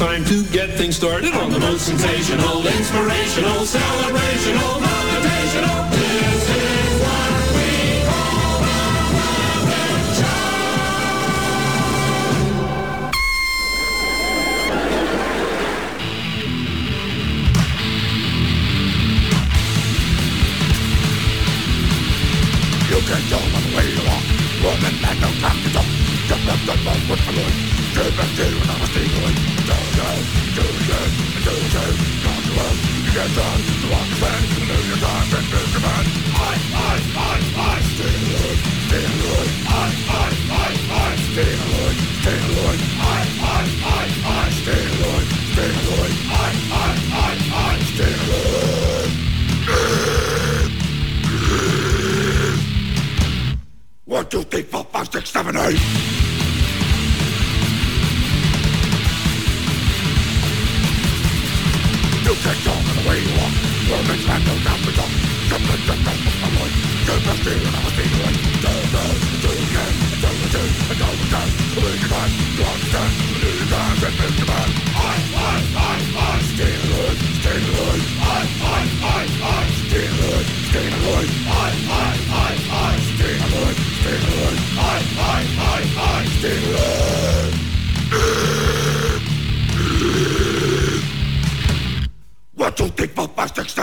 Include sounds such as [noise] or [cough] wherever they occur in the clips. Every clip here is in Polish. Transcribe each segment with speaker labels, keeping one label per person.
Speaker 1: Time to get things started on the most sensational, inspirational, celebrational, motivational. This is what we call the Muppet Show.
Speaker 2: You can by the way you walk. Woman had no time to talk. Just left the mouth with the Lord. Straight back to when I was stealing. Do again, do again, do again. Come to us, you get done. To walk the band, to lose your time and lose your man. I, I, I, I, stay alone, stay alone. I, I, I, I, stay alone, One, two, three, four, five, six, seven, eight. You can talk in the way you walk. Woman's man, no doubt to talk. Come and just don't look my boy. Keep the steal and I'm a stealer. Do, do, do again. Do the do, and do the do. Believe your time, to understand. Believe your time, and miss your man. I, I, I, I, steal it, steal it. I, I, I, I, steal it, steal it. I, I, I, I, steal it, steal it. I, I, I, I, steal it. One, two, three, four, five, six,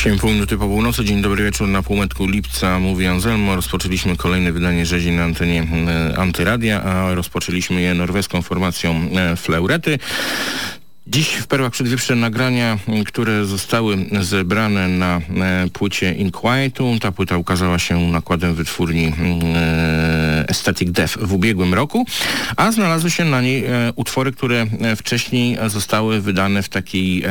Speaker 3: 8,5 minuty po północy, dzień dobry wieczór na półmetku lipca, mówi Anselmo. Rozpoczęliśmy kolejne wydanie rzezi na antenie e, Antyradia, a rozpoczęliśmy je norweską formacją e, Fleurety. Dziś w Perłach Przedwieprze nagrania, które zostały zebrane na e, płycie Inquietu. Ta płyta ukazała się nakładem wytwórni e, Aesthetic Death w ubiegłym roku, a znalazły się na niej e, utwory, które e, wcześniej zostały wydane w takiej e,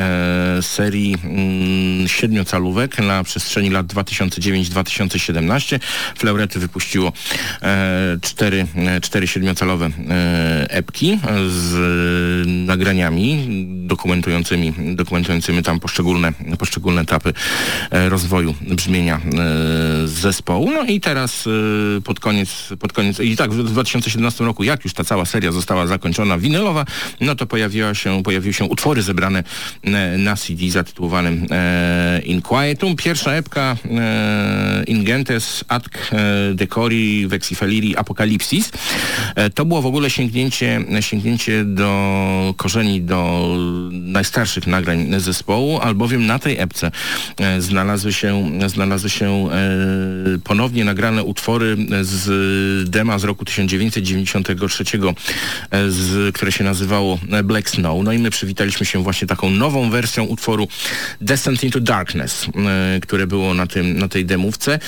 Speaker 3: serii mm, siedmiocalówek na przestrzeni lat 2009-2017. Fleurety wypuściło cztery, cztery siedmiocalowe epki z nagraniami dokumentującymi, dokumentującymi tam poszczególne, poszczególne etapy e, rozwoju brzmienia e, zespołu. No i teraz e, pod koniec, pod koniec i tak w 2017 roku, jak już ta cała seria została zakończona winylowa, no to pojawiła się, pojawiły się utwory zebrane na CD zatytułowanym Inquietum. Pierwsza epka Ingentes Ad Decori Vexifeliri Apokalipsis. To było w ogóle sięgnięcie, sięgnięcie do korzeni, do najstarszych nagrań zespołu, albowiem na tej epce e, znalazły się, znalazły się e, ponownie nagrane utwory z dema z roku 1993, e, z, które się nazywało Black Snow. No i my przywitaliśmy się właśnie taką nową wersją utworu Descent into Darkness, które było na, tym, na tej demówce.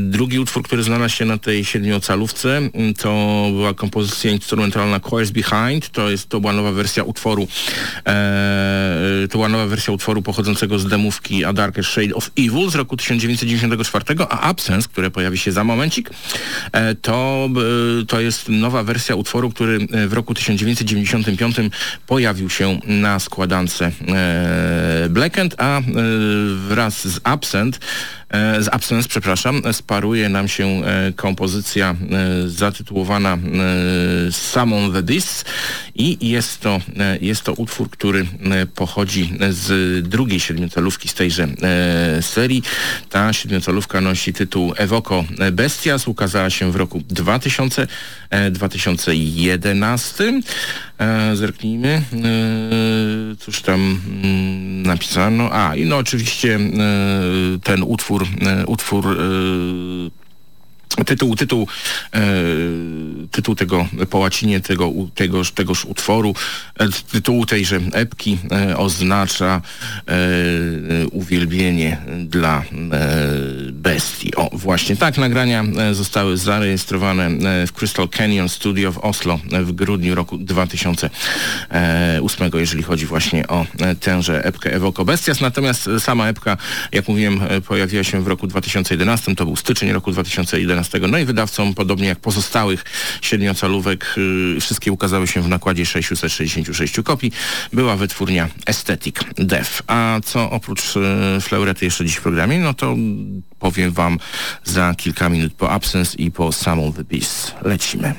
Speaker 3: Drugi utwór, który znalazł się na tej siedmiocalówce, to była kompozycja instrumentalna Choirs Behind. To jest to była nowa wersja utworu E, to była nowa wersja utworu pochodzącego z demówki A Shade of Evil z roku 1994, a Absence, które pojawi się za momencik, e, to, e, to jest nowa wersja utworu, który w roku 1995 pojawił się na składance End, a wraz z Absent E, z Absence, przepraszam, sparuje nam się e, kompozycja e, zatytułowana Summon the Beasts i jest to, jest to utwór, który pochodzi z drugiej siedmiocalówki z tejże serii. Ta siedmiocalówka nosi tytuł Evoco Bestias, ukazała się w roku 2000, 2011. Zerknijmy, cóż tam mm, napisano. A, i no oczywiście ten utwór utwór, utwór Tytuł, tytuł, e, tytuł tego po łacinie tego, tegoż, tegoż utworu, e, tytułu tejże epki e, oznacza e, uwielbienie dla e, bestii. O, właśnie tak nagrania e, zostały zarejestrowane w Crystal Canyon Studio w Oslo w grudniu roku 2008, jeżeli chodzi właśnie o tęże epkę Evoco Bestias. Natomiast sama epka, jak mówiłem, pojawiła się w roku 2011, to był styczeń roku 2011 no i wydawcą, podobnie jak pozostałych siedmiocalówek, yy, wszystkie ukazały się w nakładzie 666 kopii, była wytwórnia Aesthetic Dev. A co oprócz yy, Flaurety jeszcze dziś w programie, no to powiem wam za kilka minut po Absence i po samą The Beast. Lecimy.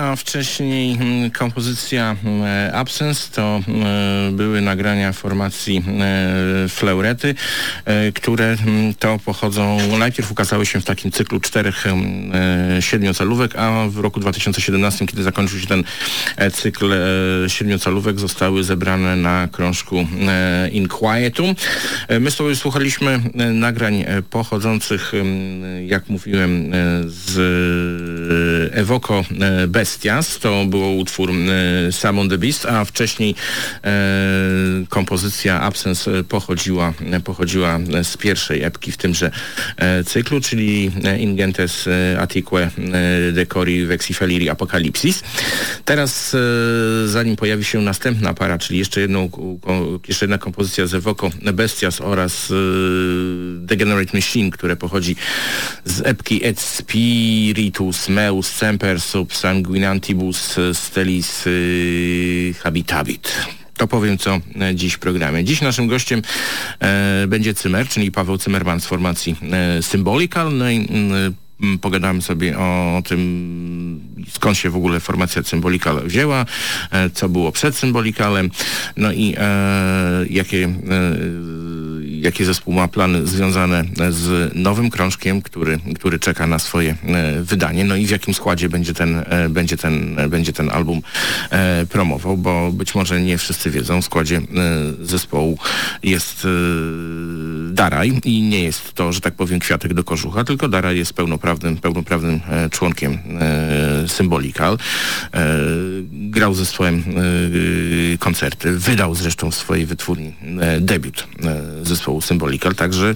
Speaker 3: A wcześniej mm, kompozycja mm, Absence to mm, były nagrania formacji Fleurety, e, które to pochodzą, najpierw ukazały się w takim cyklu czterech e, siedmiocalówek, a w roku 2017, kiedy zakończył się ten e, cykl siedmiocalówek, zostały zebrane na krążku Inquietum. My sobie słuchaliśmy nagrań pochodzących, jak mówiłem, z Evoco Bestias, to był utwór Summon the Beast, a wcześniej kompozycja Absence pochodziła, pochodziła z pierwszej epki w tymże cyklu, czyli Ingentes Attique Decori Vexifeliri Apokalipsis. Teraz zanim pojawi się następna para, czyli jeszcze, jedną, jeszcze jedna kompozycja z Evoco Bestias oraz Degenerate Machine, które pochodzi z epki Et Spiritus Meus Semper Sub Sanguinantibus Stelis Habitabit. To powiem, co dziś w programie. Dziś naszym gościem e, będzie Cymer, czyli Paweł Cymerman z formacji e, Symbolical. No i, e, pogadamy sobie o, o, tym, skąd się w ogóle formacja Symbolikal wzięła, e, co było przed Symbolikalem, no i e, jakie e, jakie zespół ma plany związane z nowym krążkiem, który, który czeka na swoje e, wydanie, no i w jakim składzie będzie ten, e, będzie ten, e, będzie ten album promował, bo być może nie wszyscy wiedzą, w składzie zespołu jest Daraj i nie jest to, że tak powiem, kwiatek do kożucha, tylko Daraj jest pełnoprawnym, pełnoprawnym członkiem Symbolical. E, grał ze zespołem e, koncerty, wydał zresztą w swojej wytwórni e, debiut e, zespołu Symbolical, także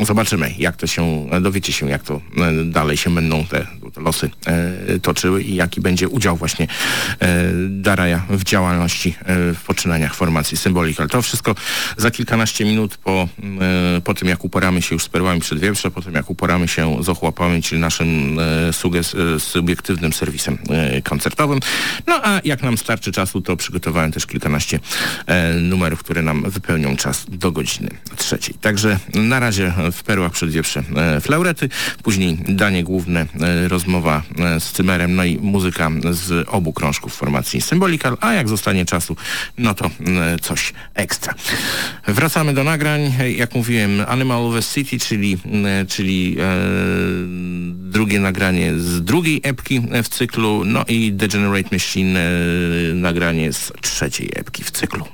Speaker 3: Zobaczymy, jak to się, dowiecie się, jak to e, dalej się będą te, te losy e, toczyły i jaki będzie udział właśnie e, Daraja w działalności, e, w poczynaniach formacji Symbolical. To wszystko za kilkanaście minut po, e, po tym, jak uporamy się już z perłami przedwieprze, po tym, jak uporamy się z ochłapami, czyli naszym e, e, subiektywnym serwisem e, koncertowym. No a jak nam starczy czasu, to przygotowałem też kilkanaście e, numerów, które nam wypełnią czas do godziny trzeciej. Także na razie w perłach przedwieprze e, flaurety, później danie główne, e, rozmowa e, z Cymerem, no i muzyka z obu krążków formacji Symbolical, a jak zostanie czasu, no to coś ekstra. Wracamy do nagrań. Jak mówiłem, Animal of City, czyli, czyli drugie nagranie z drugiej epki w cyklu, no i Degenerate Machine, nagranie z trzeciej epki w cyklu.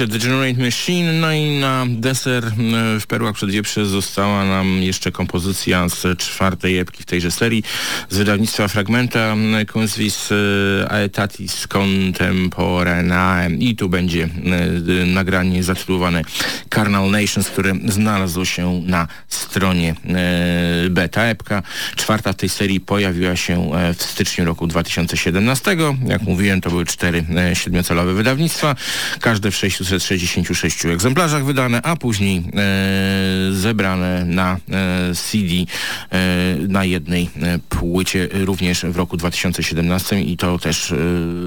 Speaker 3: Formacja Degenerate Machine, no i na deser e, w Perłach Przedwieprze została nam jeszcze kompozycja z czwartej epki w tejże serii z wydawnictwa Fragmenta Quincis Aetatis Contemporaneae i tu będzie e, nagranie zatytułowane Carnal Nations, które znalazło się na stronie e, beta. Epka czwarta w tej serii pojawiła się w styczniu roku 2017. Jak mówiłem, to były cztery siedmiocelowe wydawnictwa, każde w 666 egzemplarzach wydane, a później e, zebrane na e, CD e, na jednej e, płycie również w roku 2017 i to też e,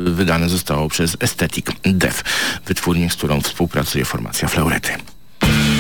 Speaker 3: wydane zostało przez Aesthetic Dev, wytwórnię, z którą współpracuje formacja Flaurety.
Speaker 4: Thank you.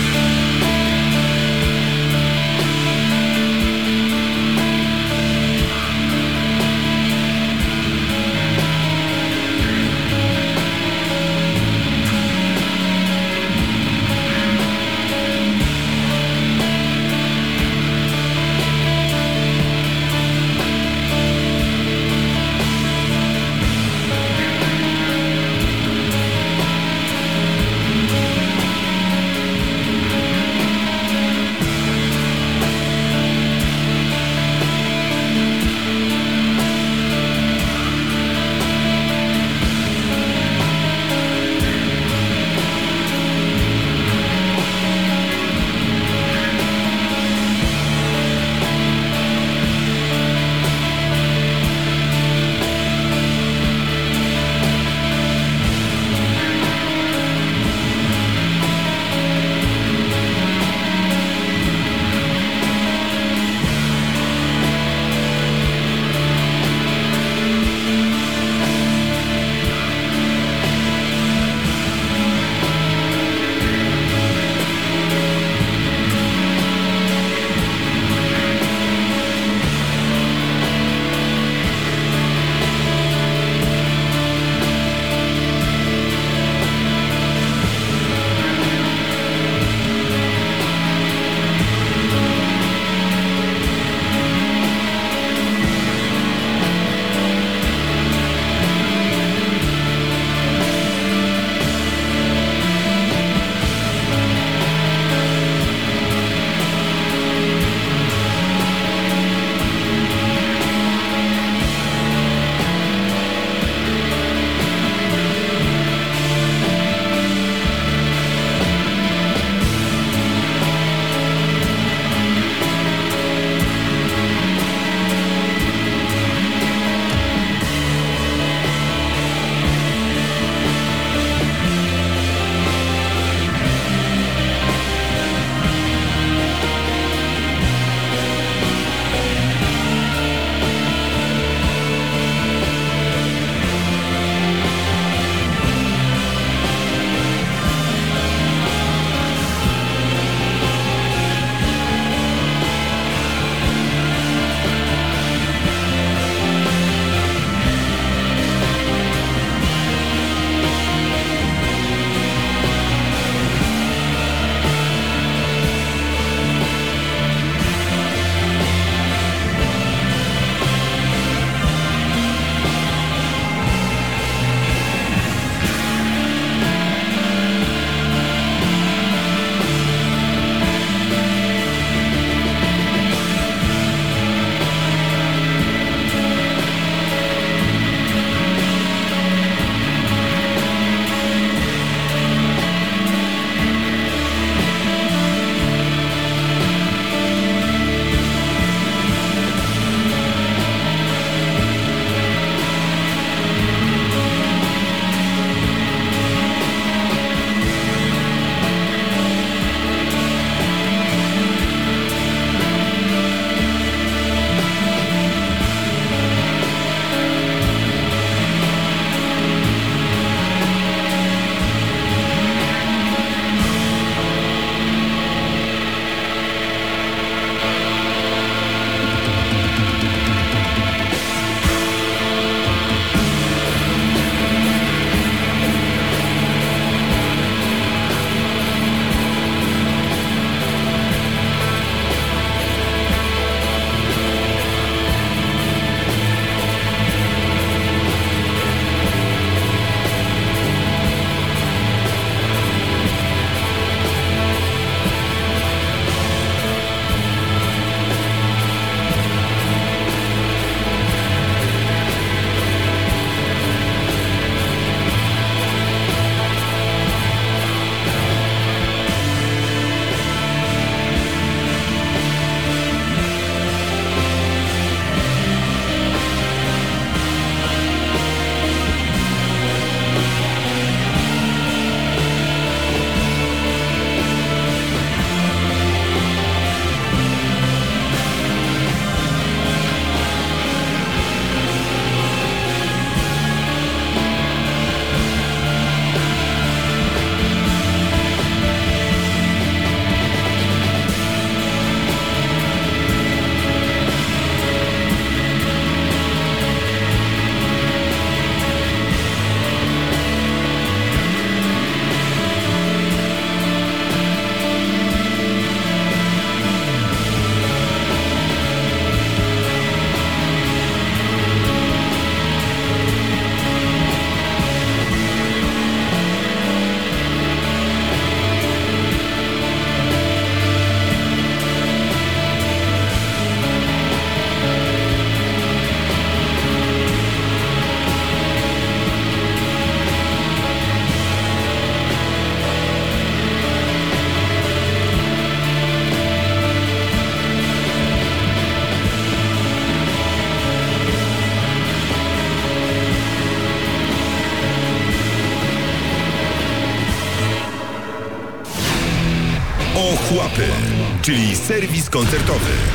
Speaker 4: Serwis koncertowy.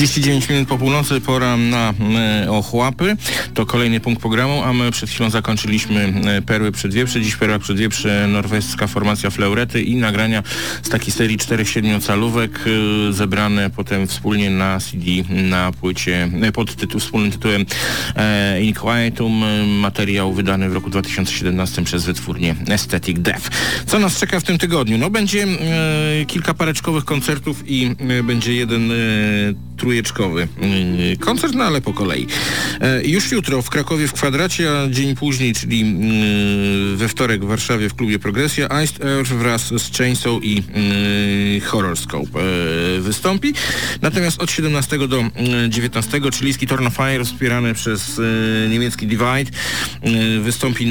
Speaker 3: Trzydzieści dziewięć minut po północy, pora na e, ochłapy. To kolejny punkt programu, a my przed chwilą zakończyliśmy e, Perły Przedwieprze. Dziś Perła Przedwieprze, norweska formacja Fleurety i nagrania z takiej serii 4-7 calówek e, zebrane potem wspólnie na CD na płycie pod tytuł, wspólnym tytułem e, Inquietum. Materiał wydany w roku 2017 przez wytwórnię Aesthetic Death. Co nas czeka w tym tygodniu? No będzie e, kilka pareczkowych koncertów i e, będzie jeden trójeczkowy e, koncert, no ale po kolei. E, już jutro w Krakowie w Kwadracie, a dzień później, czyli e, we wtorek w Warszawie w klubie Progresja, Iced Earth wraz z Chainsaw i e, Horrorscope e, wystąpi. Natomiast od 17 do e, 19 chilijski Torn Fire wspierany przez e, niemiecki Divide wystąpi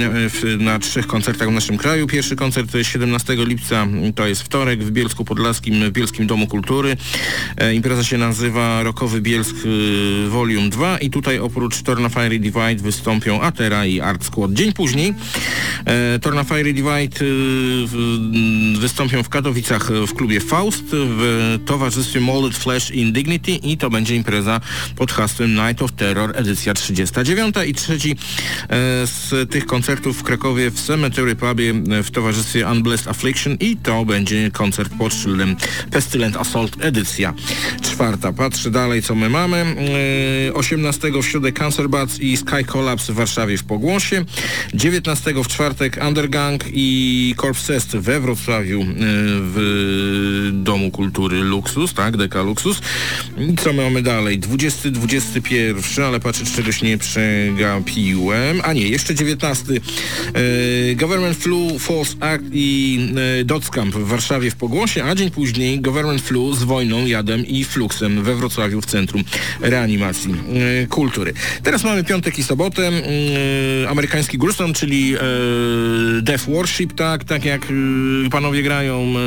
Speaker 3: na, trzech koncertach w naszym kraju. Pierwszy koncert 17 lipca to jest wtorek w Bielsku Podlaskim, w Bielskim Domu Kultury. Impreza się nazywa Rokowy Bielsk e, Volume 2 i tutaj oprócz Torna i Divide wystąpią Atera i Art Squad. Dzień później e, Torna i Divide e, w, wystąpią w Katowicach w klubie Faust w towarzystwie Molded Flesh in Dignity i to będzie impreza pod hasłem Night of Terror edycja 39 i trzeci e, z tych koncertów w Krakowie w Cemetery Pubie e, w towarzystwie Unblessed Affliction i to będzie koncert pod szyldem Pestilent Assault edycja czwarta. Patrzę dalej co my mamy. E, 18 w środę Cancer Bats i Sky Collapse w Warszawie w Pogłosie. 19 w czwartek Undergang i Corpse Fest we Wrocławiu e, w Domu Kultury Luxus, tak, Deka Luxus. Co my mamy dalej? 20, 21, ale patrzę, czegoś nie przegapiłem. A nie, jeszcze 19. E, Government Flu, False Act i Dotscamp w Warszawie w Pogłosie, a dzień później Government Flu z Wojną, Jadem i Fluxem we Wrocławiu w Centrum Reanimacji e, Kultury. Teraz mamy piątek i sobotę. E, amerykański Gruson, czyli e, Death Worship, tak, tak jak panowie grają, e,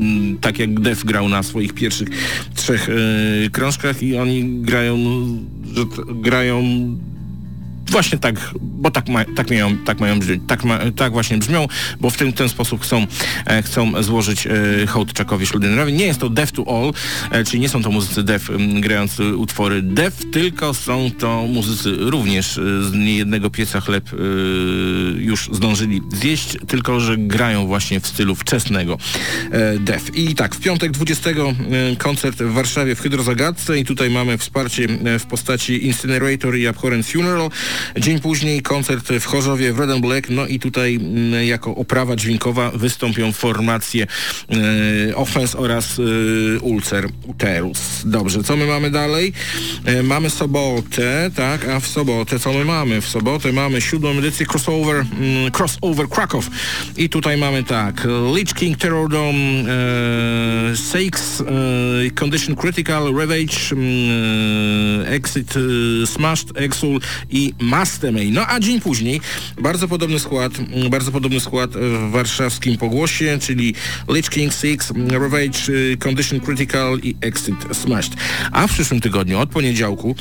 Speaker 3: m, tak jak Death grał na swoich pierwszych trzech krążkach i oni grają, grają Właśnie tak, bo tak, ma, tak, mają, tak mają brzmieć, tak, ma, tak właśnie brzmią, bo w ten, ten sposób chcą, e, chcą złożyć e, hołd Czakowi Schludenerowi. Nie jest to Death to All, e, czyli nie są to muzycy Death m, grający utwory Death, tylko są to muzycy również e, z niejednego pieca chleb e, już zdążyli zjeść, tylko że grają właśnie w stylu wczesnego e, Death. I tak, w piątek 20 e, koncert w Warszawie w Hydrozagadce i tutaj mamy wsparcie e, w postaci Incinerator i Abhorrent Funeral. Dzień później koncert w Chorzowie w Red and Black, no i tutaj mm, jako oprawa dźwiękowa wystąpią formacje e, Offense oraz e, Ulcer Uterus. Dobrze, co my mamy dalej? E, mamy sobotę, tak, a w sobotę co my mamy? W sobotę mamy siódmą edycję crossover, mm, crossover Krakow i tutaj mamy tak, Lich King Terror Dome, e, Sakes, e, Condition Critical, Ravage, mm, Exit e, Smashed, Exul i Mastemay. No a dzień później bardzo podobny skład, mm, bardzo podobny skład w warszawskim pogłosie, czyli Lich King 6, Ravage, y, Condition Critical i Exit Smashed. A w przyszłym tygodniu, od poniedziałku,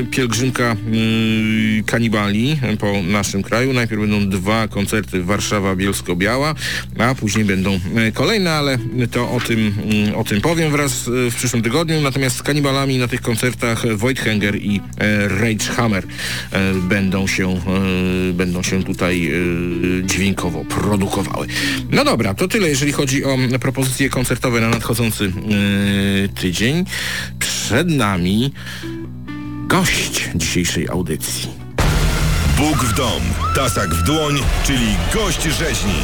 Speaker 3: y, pielgrzymka y, kanibali po naszym kraju. Najpierw będą dwa koncerty Warszawa, Bielsko-Biała, a później będą kolejne, ale to o tym, y, o tym powiem wraz w przyszłym tygodniu. Natomiast z kanibalami na tych koncertach Voidhanger i Rage Hammer będą się, e, będą się tutaj e, dźwiękowo produkowały. No dobra, to tyle, jeżeli chodzi o propozycje koncertowe na nadchodzący e, tydzień. Przed nami gość dzisiejszej audycji.
Speaker 4: Bóg w dom, tasak w dłoń, czyli gość rzeźni.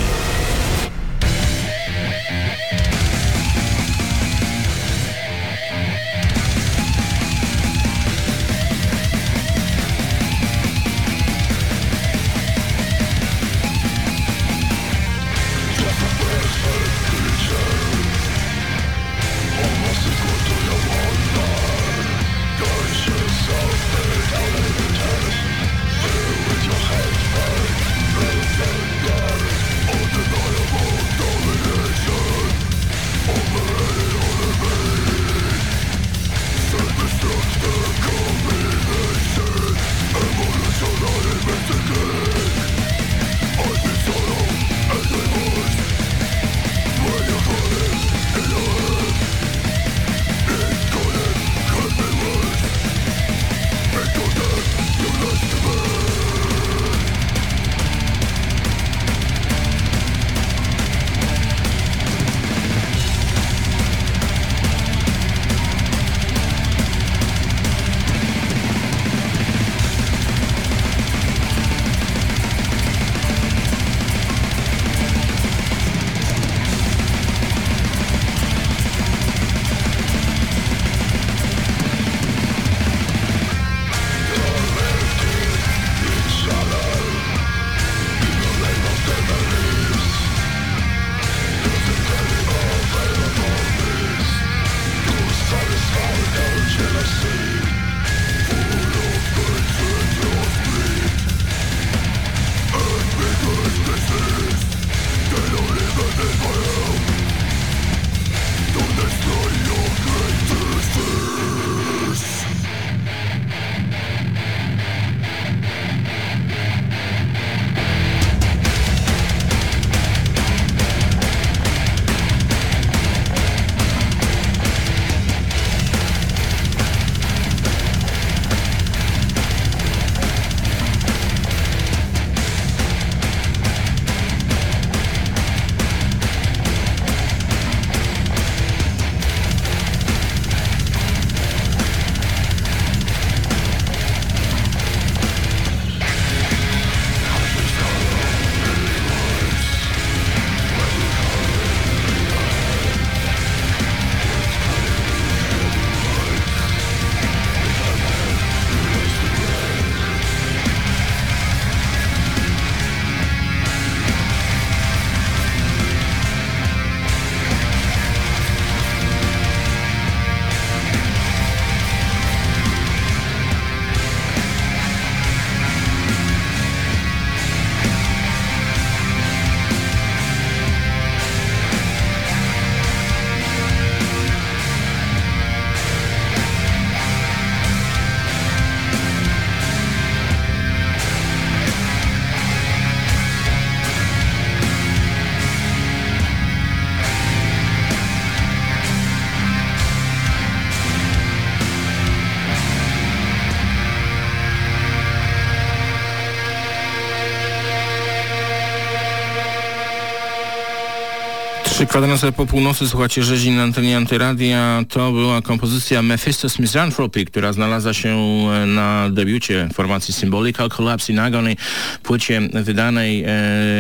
Speaker 3: Kwadranse po północy słuchacie rzezi na antenie Antyradia. To była kompozycja Mephistos Misanthropy, która znalazła się e, na debiucie formacji Symbolical Collapse in Agony, płycie wydanej e,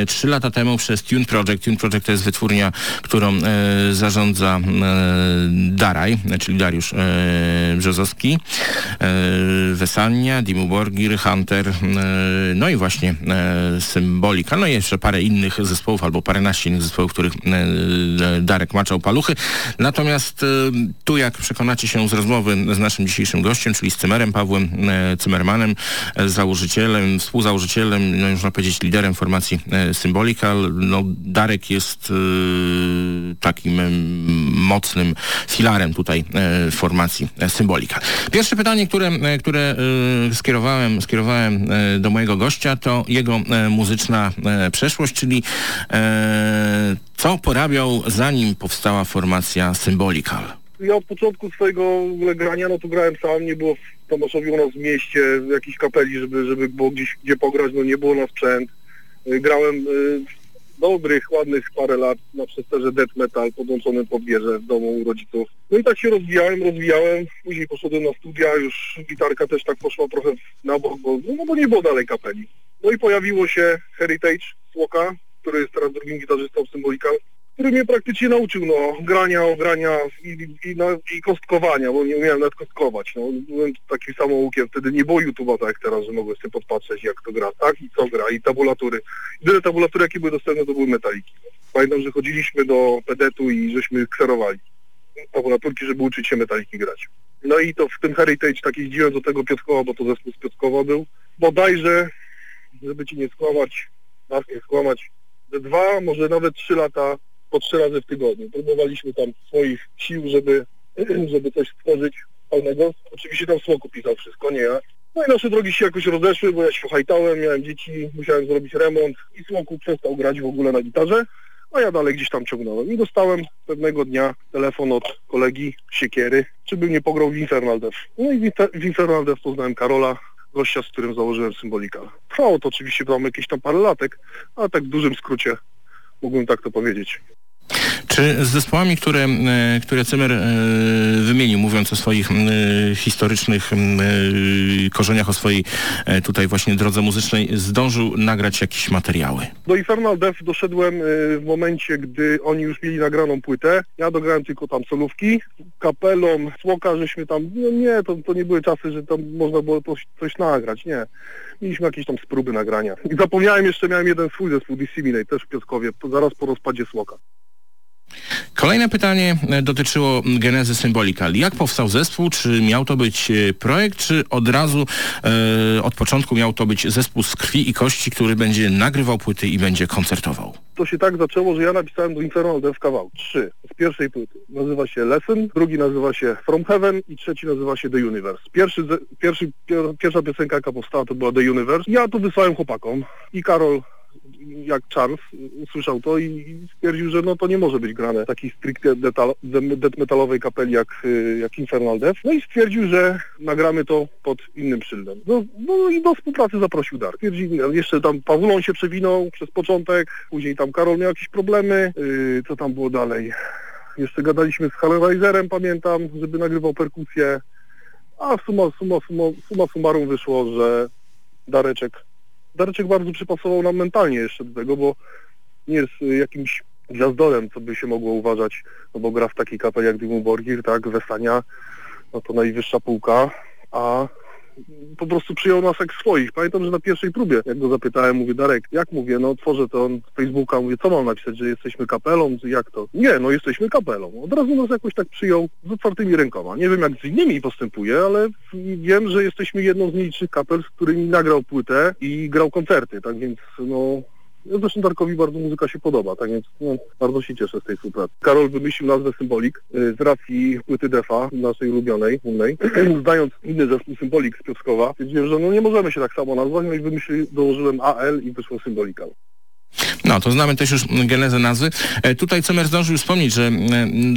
Speaker 3: trzy lata temu przez Tune Project. Tune Project to jest wytwórnia, którą e, zarządza e, Daraj, czyli Dariusz e, Brzozowski, e, Wesania, Dimu Borgir, Hunter, no i właśnie Symbolical, no i jeszcze parę innych zespołów albo paręnaście innych zespołów, których Darek maczał paluchy. Natomiast e, tu, jak przekonacie się z rozmowy z naszym dzisiejszym gościem, czyli z Cymerem Pawłem e, Cymermanem, e, założycielem, współzałożycielem, no można powiedzieć liderem formacji e, Symbolical, no Darek jest e, takim e, mocnym filarem tutaj e, formacji e, Symbolical. Pierwsze pytanie, które, e, które e, skierowałem, skierowałem e, do mojego gościa, to jego e, muzyczna e, przeszłość, czyli e, co porabiał zanim powstała formacja Symbolical.
Speaker 5: Ja od początku swojego grania, no to grałem sam, nie było w Tomaszowi u nas w mieście jakiejś kapeli, żeby, żeby było gdzieś gdzie pograć, no nie było na sprzęt. Y, Grałem y, dobrych, ładnych parę lat na przesterze death metal podłączonym pod wieżę w domu u rodziców. No i tak się rozwijałem, rozwijałem, później poszedłem na studia, już gitarka też tak poszła trochę na bok, bo, no bo nie było dalej kapeli. No i pojawiło się Heritage Słoka, który jest teraz drugim gitarzystą Symbolical, który mnie praktycznie nauczył no, grania, ogrania i, i, no, i kostkowania, bo nie umiałem nawet kostkować. No. Byłem takim samoukiem, wtedy nie było YouTube'a tak jak teraz, że mogłem sobie podpatrzeć jak to gra, tak i co gra i tabulatury. Jedyne tabulatury jakie były dostępne to były metaliki. Pamiętam, że chodziliśmy do pedetu i żeśmy kserowali tabulaturki, żeby uczyć się metaliki grać. No i to w tym Heritage tak jeździłem do tego Piotrkowa, bo to zespół z Piotrkowa był. Bodajże, żeby ci nie skłamać, nas nie skłamać, dwa, może nawet trzy lata po trzy razy w tygodniu. Próbowaliśmy tam swoich sił, żeby, [clears throat] żeby coś stworzyć fajnego. Oczywiście tam Słoku pisał wszystko, nie ja. No i nasze drogi się jakoś rozeszły, bo ja się hajtałem, miałem dzieci, musiałem zrobić remont i Słoku przestał grać w ogóle na gitarze, a ja dalej gdzieś tam ciągnąłem. I dostałem pewnego dnia telefon od kolegi Siekiery, czy bym nie pograł w Infernal Death. No i w Infernal Death poznałem Karola, gościa, z którym założyłem Symbolical. Trwało to oczywiście tam jakieś tam parę latek, a tak w dużym skrócie mógłbym tak to powiedzieć.
Speaker 3: Czy z zespołami, które, e, które Cymer e, wymienił, mówiąc o swoich e, historycznych korzeniach, o swojej tutaj właśnie drodze muzycznej, zdążył nagrać jakieś materiały?
Speaker 5: Do Infernal Death doszedłem w momencie, gdy oni już mieli nagraną płytę. Ja dograłem tylko tam solówki. Kapelą Słoka, żeśmy tam, no nie, to, to nie były czasy, że tam można było coś, coś nagrać, nie. Mieliśmy jakieś tam spróby nagrania. I zapomniałem jeszcze, miałem jeden swój zespół, Disseminate, też w Piotrkowie, to zaraz po rozpadzie Słoka.
Speaker 3: Kolejne pytanie e, dotyczyło genezy Symbolical. Jak powstał zespół? Czy miał to być e, projekt, czy od razu e, od początku miał to być zespół z krwi i kości, który będzie nagrywał płyty i będzie koncertował?
Speaker 5: To się tak zaczęło, że ja napisałem do Infernal Death kawał. Trzy. Z pierwszej płyty. Nazywa się Lesson, drugi nazywa się From Heaven i trzeci nazywa się The Universe. Pierwszy, pierwszy, pier, pierwsza piosenka, jaka powstała, to była The Universe. Ja to wysłałem chłopakom i Karol jak Charles usłyszał to i stwierdził, że no to nie może być grane w takiej stricte death metalowej kapeli jak, y, jak Infernal Death. No i stwierdził, że nagramy to pod innym szyldem. No, no i do współpracy zaprosił Dark. Stwierdził, jeszcze tam Pawulon się przewinął przez początek, później tam Karol miał jakieś problemy, yy, co tam było dalej. Jeszcze gadaliśmy z Hellraiserem, pamiętam, żeby nagrywał perkusję, a suma, suma, suma, suma summarum wyszło, że Dareczek Dareczek bardzo przypasował nam mentalnie jeszcze do tego, bo nie jest y, jakimś gwiazdorem, co by się mogło uważać, no bo gra w takiej kapeli jak Dimmu Borgir, tak, Wesania, no to najwyższa półka, a po prostu przyjął nas jak swoich. Pamiętam, że na pierwszej próbie, jak go zapytałem, mówię, Darek, jak mówię, no tworzę to on Facebooka, mówię, co mam napisać, że jesteśmy kapelą, jak to? Nie, no jesteśmy kapelą. Od razu nas jakoś tak przyjął z otwartymi rękoma. Nie wiem, jak z innymi postępuje, ale wiem, że jesteśmy jedną z mniejszych kapel, z którymi nagrał płytę i grał koncerty, tak więc no Zresztą Darkowi bardzo muzyka się podoba, tak więc no, bardzo się cieszę z tej współpracy. Karol wymyślił nazwę Symbolik y, z racji płyty Defa, naszej ulubionej, innej. [clears throat] Znając inny zespół Symbolik z Piotrkowa, stwierdziłem, że no nie możemy się tak samo nazwać, no i wymyślił, dołożyłem AL i wyszło Symbolika.
Speaker 3: No, to znamy też już genezę nazwy. E, tutaj Cemer zdążył wspomnieć, że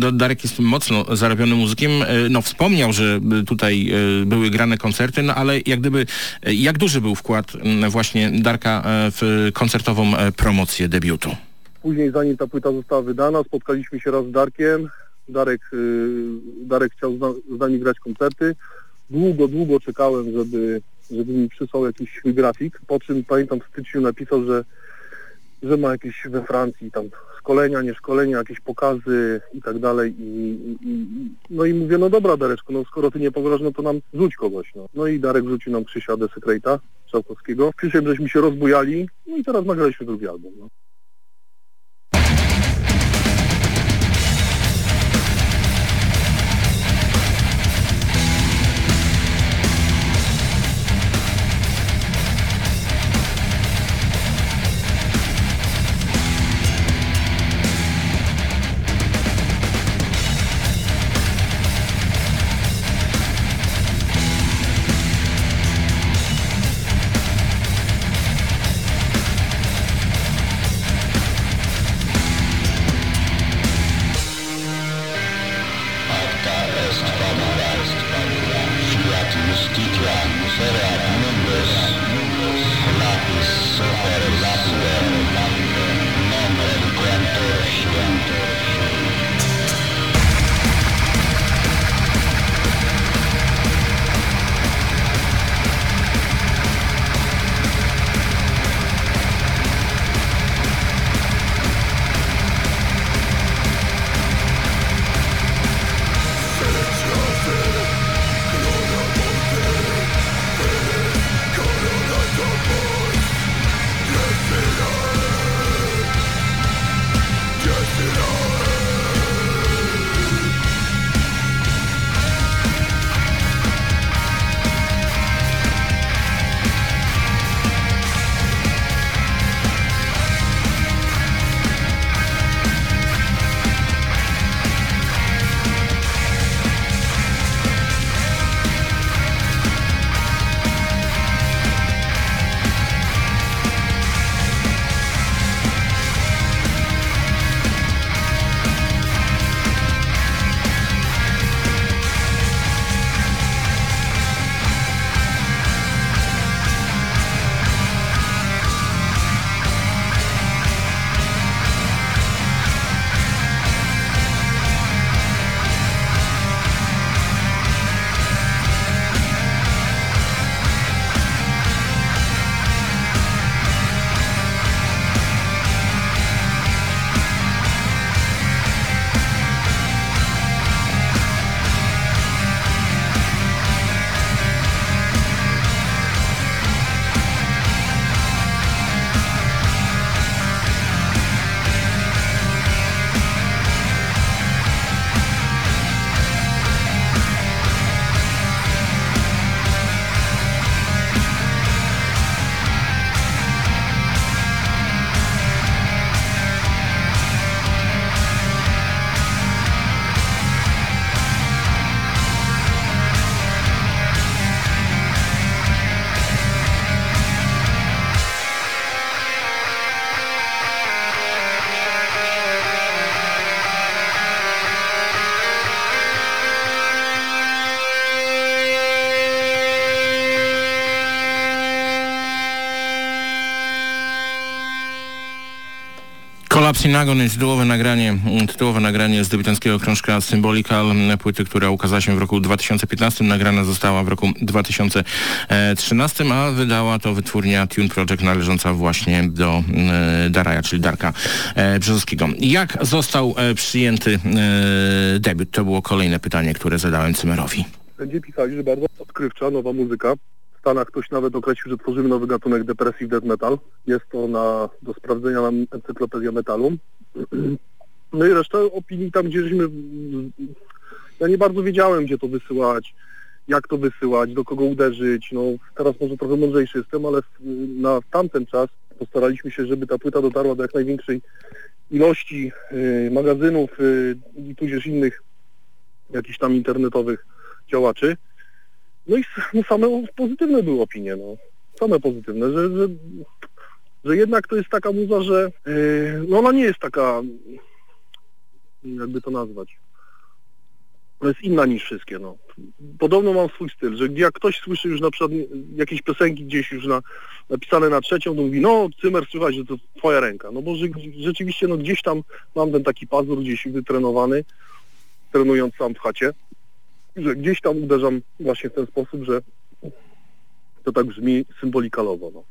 Speaker 3: e, Darek jest mocno zarobionym muzykiem. E, no, wspomniał, że e, tutaj e, były grane koncerty, no ale jak gdyby, e, jak duży był wkład m, właśnie Darka w koncertową promocję debiutu?
Speaker 5: później zanim ta płyta została wydana, spotkaliśmy się raz z Darkiem. Darek, y, Darek chciał z, na- z nami grać koncerty. Długo, długo czekałem, żeby, żeby mi przysłał jakiś grafik, po czym pamiętam w styczniu napisał, że, że ma jakieś we Francji tam szkolenia, nie szkolenia, jakieś pokazy i tak dalej i, i, no i mówię, no dobra Dareczku, no skoro ty nie pograsz, no to nam rzuć kogoś, no. No i Darek rzucił nam Krzysia Desekrejta Strzałkowskiego. Z Krzysiem żeśmy się rozbujali, no i teraz nagraliśmy drugi album, no.
Speaker 3: Collapse in Agon jest tytułowe nagranie, mm, tytułowe nagranie z debiutanckiego krążka Symbolical, mm, płyty, która ukazała się w roku 2015, nagrana została w roku 2013, a wydała to wytwórnia Tune Project należąca właśnie do e, Daraja, czyli Darka e, Brzozowskiego. Jak został e, przyjęty e, debiut? To było kolejne pytanie, które zadałem Cymerowi.
Speaker 5: Będzie pisali, że bardzo odkrywcza, nowa muzyka. Stanach ktoś nawet określił, że tworzymy nowy gatunek Depressive Death Metal. Jest to na, do sprawdzenia na Encyklopedia Metalu. No i resztę opinii tam, gdzie żeśmy... Ja nie bardzo wiedziałem, gdzie to wysyłać, jak to wysyłać, do kogo uderzyć. No teraz może trochę mądrzejszy jestem, ale na tamten czas postaraliśmy się, żeby ta płyta dotarła do jak największej ilości y, magazynów y, i tudzież innych jakichś tam internetowych działaczy. No i no same pozytywne były opinie, no. Same pozytywne, że, że, że jednak to jest taka muza, że yy, no ona nie jest taka, jakby to nazwać.
Speaker 4: ona jest inna niż wszystkie, no. Podobno mam swój styl, że jak ktoś słyszy już na przykład jakieś piosenki gdzieś już na, napisane na trzecią, to mówi, no Cymer, słychać, że to twoja ręka. No bo że, rzeczywiście no gdzieś tam mam ten taki pazur gdzieś wytrenowany, trenując sam w chacie, że gdzieś tam uderzam właśnie w ten sposób, że to tak brzmi symbolikalowo, no.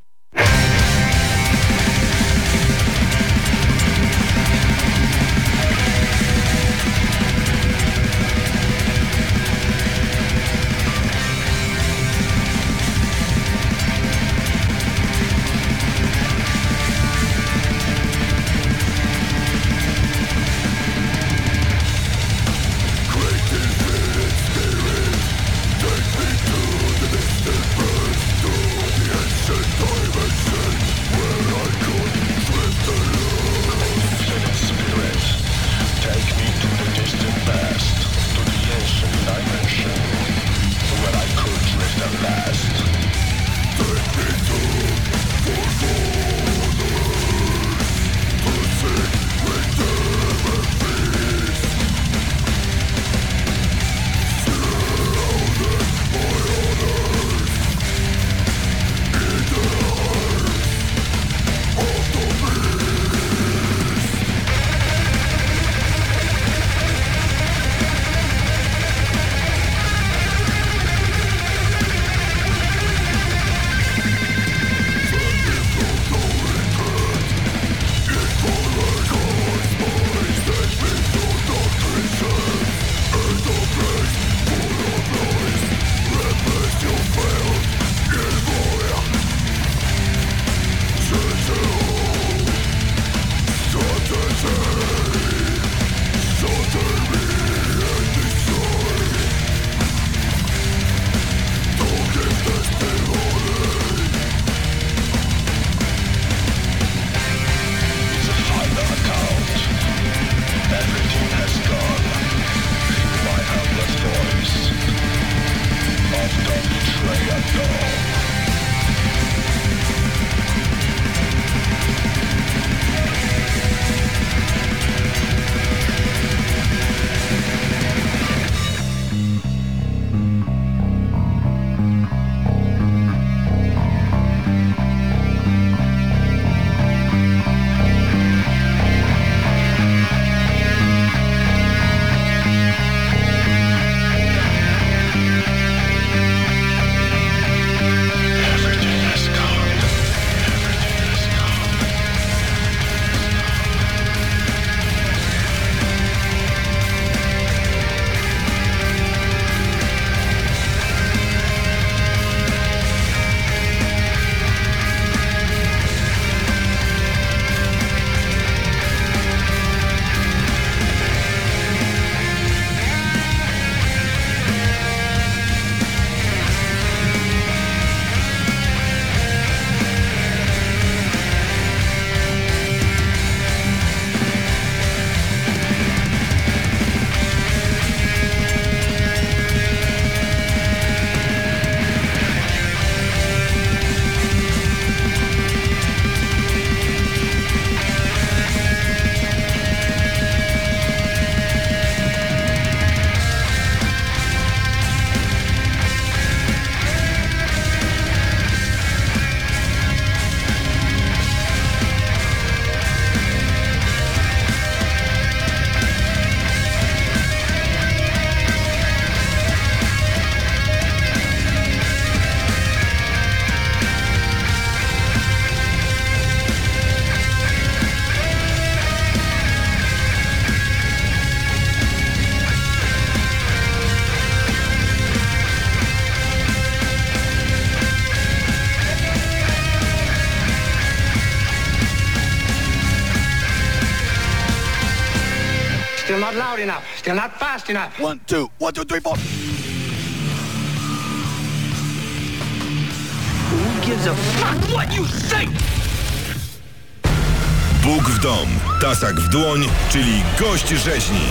Speaker 6: Not loud enough. Still not fast enough.
Speaker 7: One, two, one, two, three, four.
Speaker 6: Who gives a fuck what you think?
Speaker 8: Bóg w dom, tasak w dłoń, czyli gość rzeźni.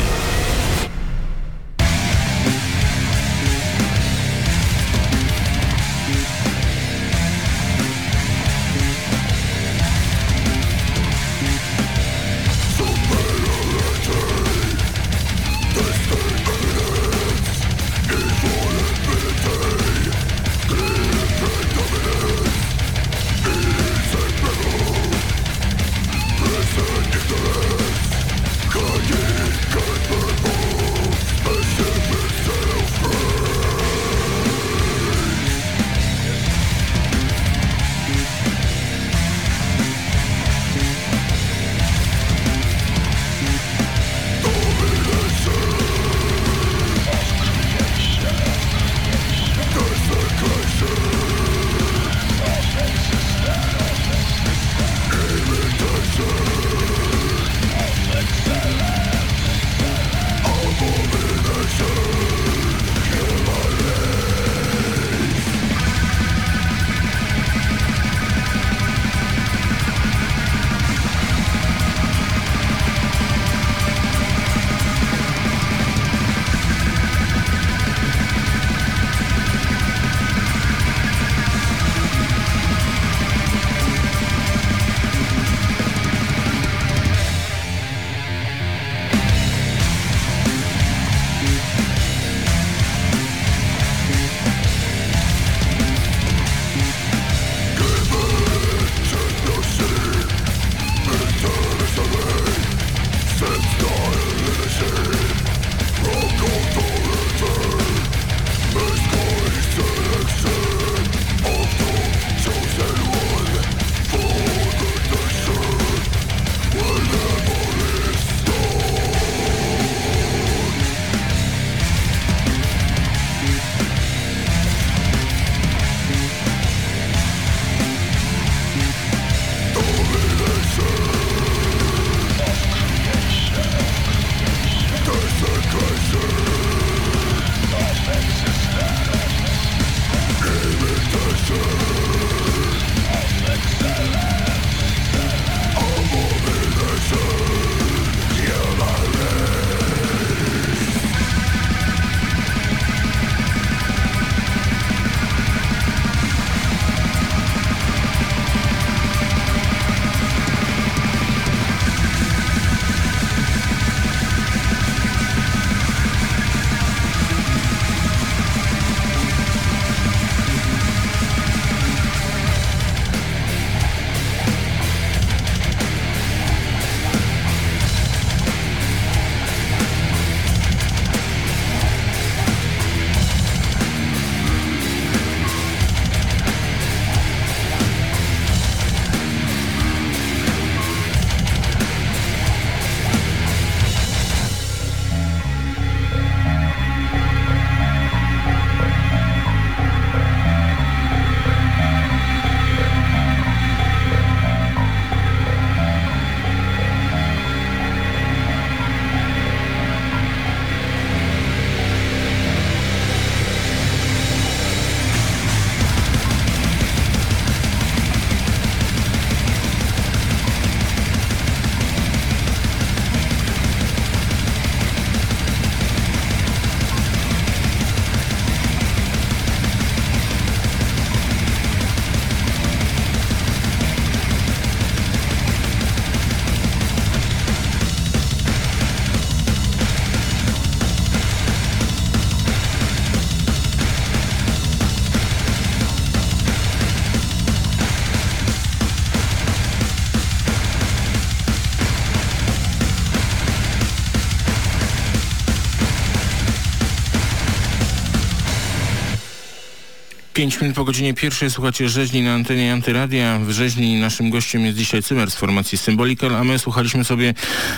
Speaker 3: 5 minut po godzinie pierwszej słuchacie rzeźni na antenie Antyradia. W rzeźni naszym gościem jest dzisiaj Cymer z formacji Symbolical, a my słuchaliśmy sobie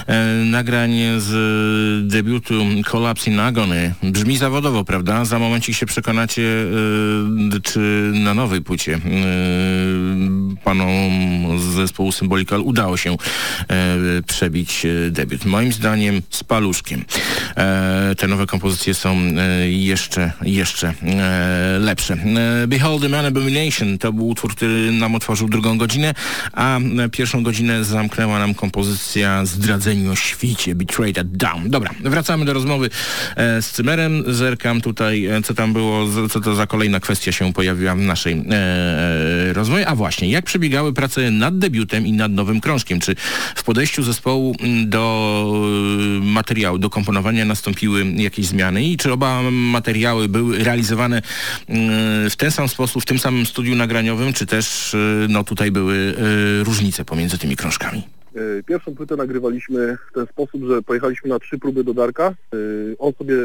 Speaker 3: e, z debiutu Collapse in Agony. Brzmi zawodowo, prawda? Za momencik się przekonacie, e, czy na nowej płycie e, panom z zespołu Symbolical udało się e, przebić e, debiut. Moim zdaniem z paluszkiem. E, te nowe kompozycje są jeszcze, jeszcze lepsze. Behold the Man Abomination to był utwór, który nam otworzył drugą godzinę, a pierwszą godzinę zamknęła nam kompozycja Zdradzeni o świcie, Betrayed at Down. Dobra, wracamy do rozmowy z Cymerem. Zerkam tutaj, co tam było, co to za kolejna kwestia się pojawiła w naszej rozmowie. A właśnie, jak przebiegały prace nad debiutem i nad nowym krążkiem? Czy w podejściu zespołu m, do e, materiału, do komponowania nastąpiły jakieś zmiany i czy oba materiały były realizowane mm, w ten sam sposób, w tym samym studiu nagraniowym, czy też e, no tutaj były różnice pomiędzy tymi krążkami?
Speaker 5: Pierwszą płytę nagrywaliśmy w ten sposób, że pojechaliśmy na trzy próby do Darka. On sobie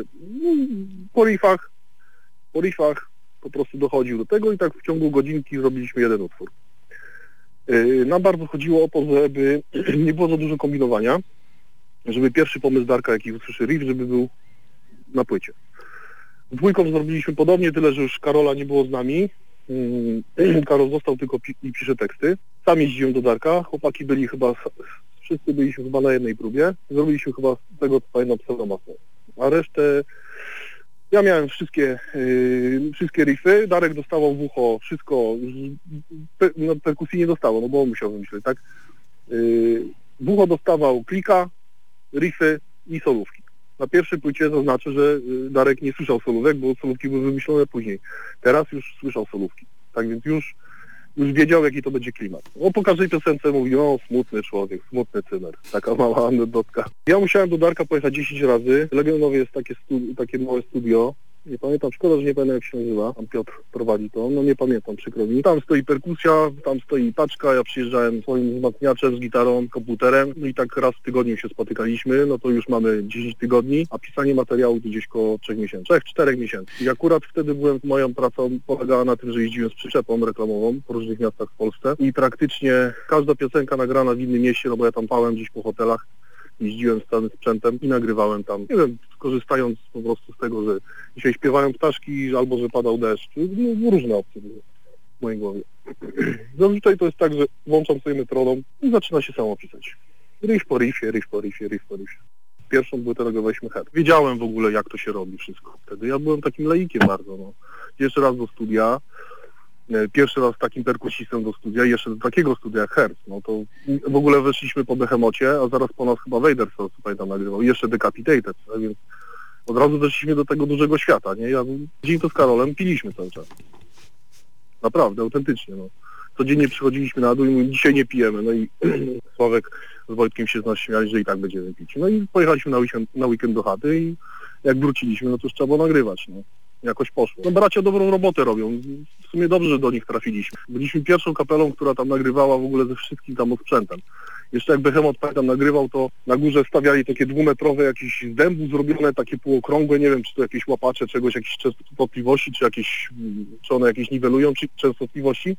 Speaker 5: no, po riffach, po riffach po prostu dochodził do tego i tak w ciągu godzinki zrobiliśmy jeden utwór. E, Nam bardzo chodziło o to, żeby [clears throat] nie było za dużo kombinowania, żeby pierwszy pomysł Darka, jaki usłyszy riff, żeby był na płycie. Z dwójką zrobiliśmy podobnie, tyle że już Karola nie było z nami. Mm, [clears throat] Karol został tylko pi- i pisze teksty. Sam jeździłem do Darka, chłopaki byli chyba, wszyscy byliśmy chyba na jednej próbie. Zrobiliśmy chyba z tego, co pamiętam, pseudomasę. A resztę, ja miałem wszystkie, yy, wszystkie riffy, Darek dostawał w ucho wszystko, pe, no, perkusji nie dostało, no bo on musiał wymyślić, tak? Yy, w ucho dostawał klika, riffy i solówki. Na pierwszej płycie zaznaczę, że y, Darek nie słyszał solówek, bo solówki były wymyślone później. Teraz już słyszał solówki. Tak więc już, już wiedział, jaki to będzie klimat. O po każdej piosence mówi, o smutny człowiek, smutny cymer. Taka [laughs] mała anegdotka. Ja musiałem do Darka pojechać 10 razy. Legionowie jest takie, takie małe studio. Nie pamiętam, szkoda, że nie pamiętam jak się nazywa. Tam Piotr prowadzi to, no nie pamiętam, przykro mi. Tam stoi perkusja, tam stoi paczka, ja przyjeżdżałem swoim wzmacniaczem z gitarą, komputerem, no i tak raz w tygodniu się spotykaliśmy, no to już mamy 10 tygodni, a pisanie materiału to gdzieś koło 3 miesięcy, 3-4 miesięcy. I akurat wtedy byłem, moją pracą polegała na tym, że jeździłem z przyczepą reklamową po różnych miastach w Polsce i praktycznie każda piosenka nagrana w innym mieście, no bo ja tam pałem gdzieś po hotelach, jeździłem z całym sprzętem i nagrywałem tam, nie wiem, korzystając po prostu z tego, że dzisiaj śpiewają ptaszki albo że padał deszcz. No, różne opcje były w mojej głowie. [clears throat] Zazwyczaj to jest tak, że włączam sobie metronom i zaczyna się samo pisać. Riff po riffie, riff po riffie, riff po riffie. Pierwszą płytę nagrywaliśmy head. Wiedziałem w ogóle, jak to się robi wszystko wtedy. Ja byłem takim laikiem bardzo, no. Jeszcze raz do studia, pierwszy raz takim perkusistą do studia jeszcze do takiego studia jak Hertz. No to w ogóle weszliśmy po Behemocie, a zaraz po nas chyba Vader, co pamiętam, nagrywał. Jeszcze Decapitated, a więc od razu weszliśmy do tego dużego świata, nie? Ja dzień to z Karolem piliśmy cały czas. Naprawdę, autentycznie, no. Codziennie przychodziliśmy na dół i mówimy, dzisiaj nie pijemy. No i [clears throat] Sławek z Wojtkiem się z nas śmiali, że i tak będziemy pić. No i pojechaliśmy na weekend, na weekend do chaty i jak wróciliśmy, no to już trzeba było nagrywać, no. Jakoś poszło. No bracia dobrą robotę robią. W sumie dobrze, że do nich trafiliśmy. Byliśmy pierwszą kapelą, która tam nagrywała w ogóle ze wszystkim tam sprzętem. Jeszcze jak Behemoth pamiętam nagrywał, to na górze stawiali takie dwumetrowe jakieś dębu zrobione, takie półokrągłe, nie wiem, czy to jakieś łapacze czegoś, jakieś częstotliwości, czy jakieś, czy one jakieś niwelują czy częstotliwości.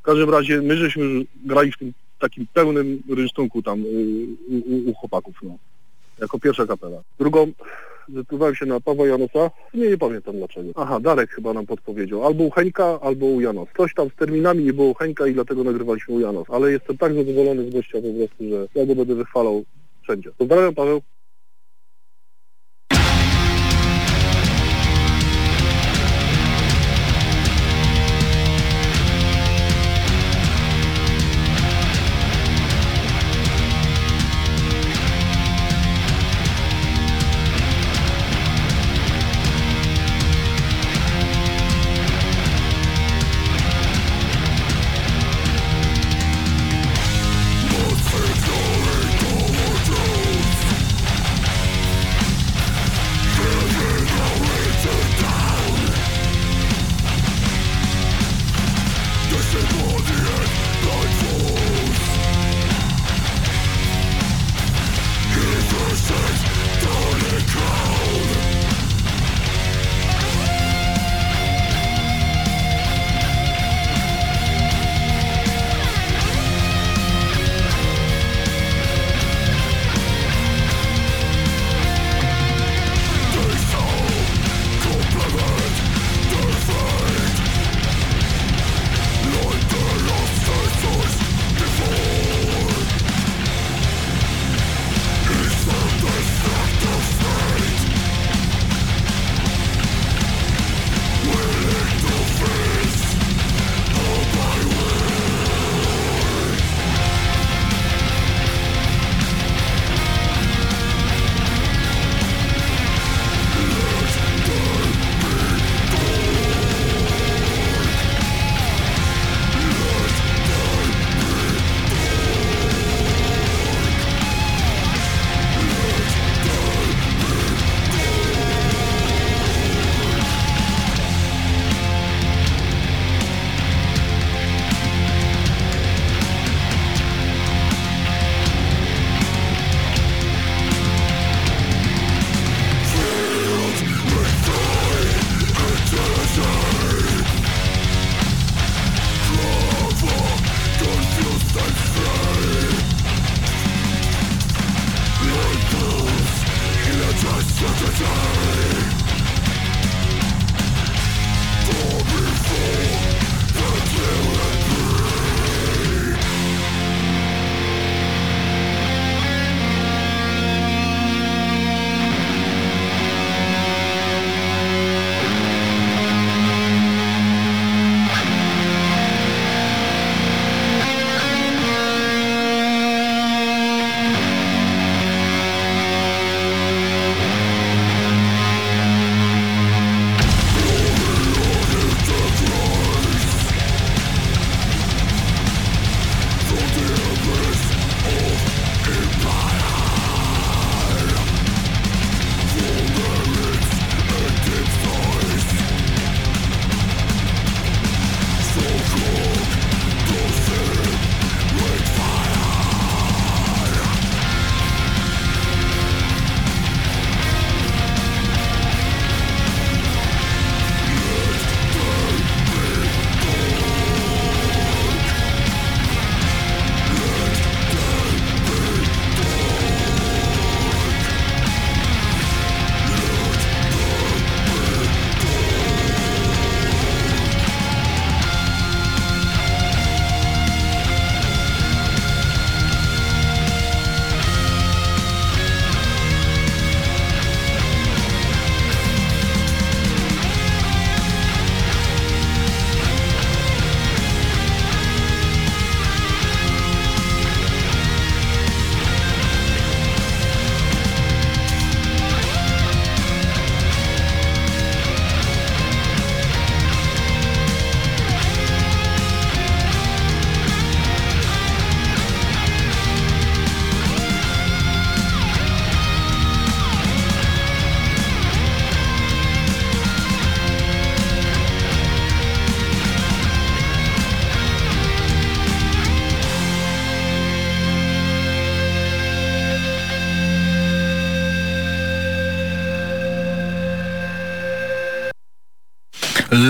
Speaker 5: W każdym razie my żeśmy grali w tym takim pełnym rynsztunku tam y, u, u, u chłopaków, no. Jako pierwsza kapela. Drugą zdecydowałem się na Pawła Janosa. Nie, nie pamiętam dlaczego. Aha, Darek chyba nam podpowiedział. Albo u Heńka, albo u Janos. Coś tam z terminami nie było u Heńka i dlatego nagrywaliśmy u Janos. Ale jestem tak zadowolony z gościa po prostu, że ja go będę wychwalał wszędzie. Pozdrawiam Paweł.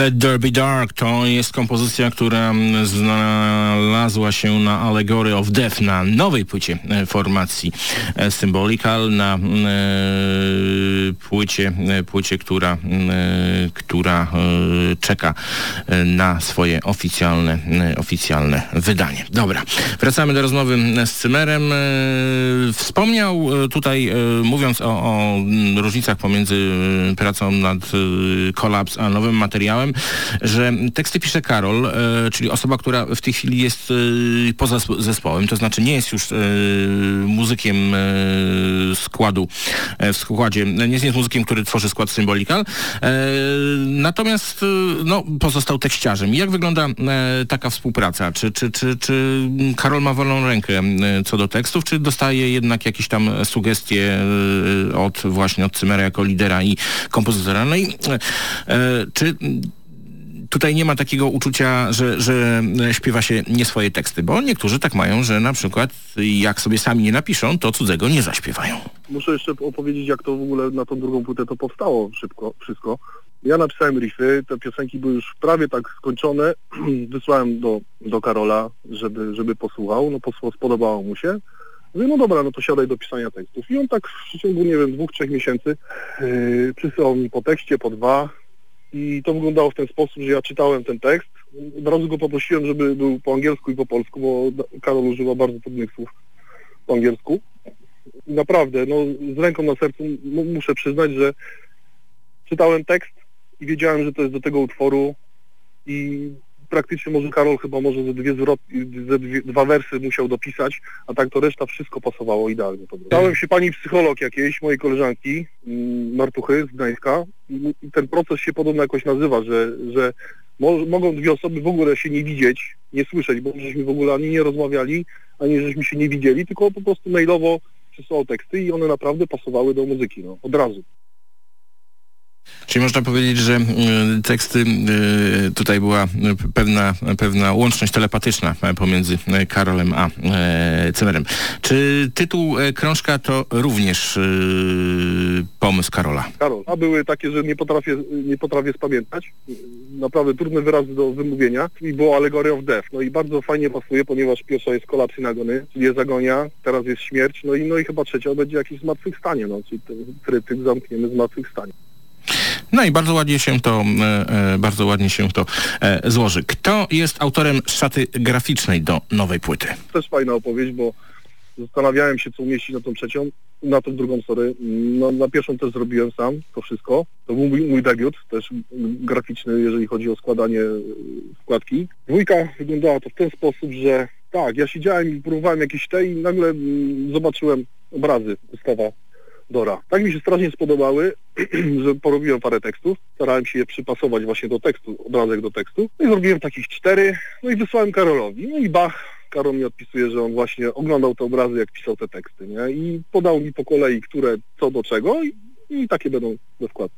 Speaker 3: Let There Be Dark to jest kompozycja, która znalazła się na Allegory of Death, na nowej płycie e, formacji e, Symbolical, na e, płycie, płycie która, która czeka na swoje oficjalne, oficjalne wydanie. Dobra, wracamy do rozmowy z Cymerem. Wspomniał tutaj, mówiąc o, o różnicach pomiędzy pracą nad Collapse a nowym materiałem, że teksty pisze Karol, e, czyli osoba, która w tej chwili jest e, poza zespołem, to znaczy nie jest już e, muzykiem składu w składzie, nie jest muzykiem, który tworzy skład Symbolical, natomiast no, pozostał tekściarzem. Jak wygląda taka współpraca? Czy, czy, czy, czy Karol ma wolną rękę co do tekstów, czy dostaje jednak jakieś tam sugestie od właśnie od Cymera jako lidera i kompozytora? No i czy tutaj nie ma takiego uczucia, że, że śpiewa się nie swoje teksty, bo niektórzy tak mają, że na przykład jak sobie sami nie napiszą, to cudzego nie zaśpiewają.
Speaker 5: Muszę jeszcze opowiedzieć, jak to w ogóle na tą drugą płytę to powstało szybko, wszystko. Ja napisałem riffy, te piosenki były już prawie tak skończone, [clears throat] wysłałem do, do Karola, żeby, żeby posłuchał, no spodobało mu się. Mówię, no dobra, no to siadaj do pisania tekstów. I on tak w przeciągu, nie wiem, dwóch, trzech miesięcy yy, przysłał mi po tekście, po dwa, i to wyglądało w ten sposób, że ja czytałem ten tekst. Od razu go poprosiłem, żeby był po angielsku i po polsku, bo Karol używa bardzo trudnych słów po angielsku. I naprawdę, no z ręką na sercu muszę przyznać, że czytałem tekst i wiedziałem, że to jest do tego utworu i praktycznie może Karol chyba może ze dwie zwrot, ze dwie, dwa wersy musiał dopisać, a tak to reszta wszystko pasowało idealnie. Dałem się pani psycholog jakiejś, mojej koleżanki, mm, Martuchy z Gdańska i ten proces się podobno jakoś nazywa, że, że mo mogą dwie osoby w ogóle się nie widzieć, nie słyszeć, bo żeśmy w ogóle ani nie rozmawiali, ani żeśmy się nie widzieli, tylko po prostu mailowo przysłał teksty i one naprawdę pasowały do muzyki, no, od razu.
Speaker 3: Czyli można powiedzieć, że y, teksty, y, tutaj była pewna, pewna łączność telepatyczna pomiędzy e, Karolem a e, Cemerem. Czy tytuł e, krążka to również y, pomysł Karola?
Speaker 5: Karol, a były takie, że nie potrafię, nie potrafię spamiętać. Naprawdę trudne wyrazy do wymówienia. I było Allegory of Death. No i bardzo fajnie pasuje, ponieważ pierwsza jest kolaps synagony, czyli jest agonia, teraz jest śmierć, no i, no i chyba trzecia będzie jakieś zmartwychwstanie, no, czyli ten trytyk zamkniemy zmartwychwstanie.
Speaker 3: No i bardzo ładnie się to, e, e, bardzo ładnie się to e, złoży. Kto jest autorem szaty graficznej do nowej płyty?
Speaker 5: Też fajna opowieść, bo zastanawiałem się, co umieścić na tą trzecią, na tą drugą, sorry. No, na pierwszą też zrobiłem sam to wszystko. To był mój, mój debiut, też graficzny, jeżeli chodzi o składanie wkładki. Dwójka wyglądała to w ten sposób, że tak, ja siedziałem i próbowałem jakieś te i nagle mm, zobaczyłem obrazy Gustawa Dora. Tak mi się strasznie spodobały, [clears throat] że porobiłem parę tekstów, starałem się je przypasować właśnie do tekstu, obrazek do tekstu. No i zrobiłem takich cztery, no i wysłałem Karolowi. No i bach, Karol mi odpisuje, że on właśnie oglądał te obrazy, jak pisał te teksty, nie? I podał mi po kolei, które co do czego i, i takie będą we wkładce.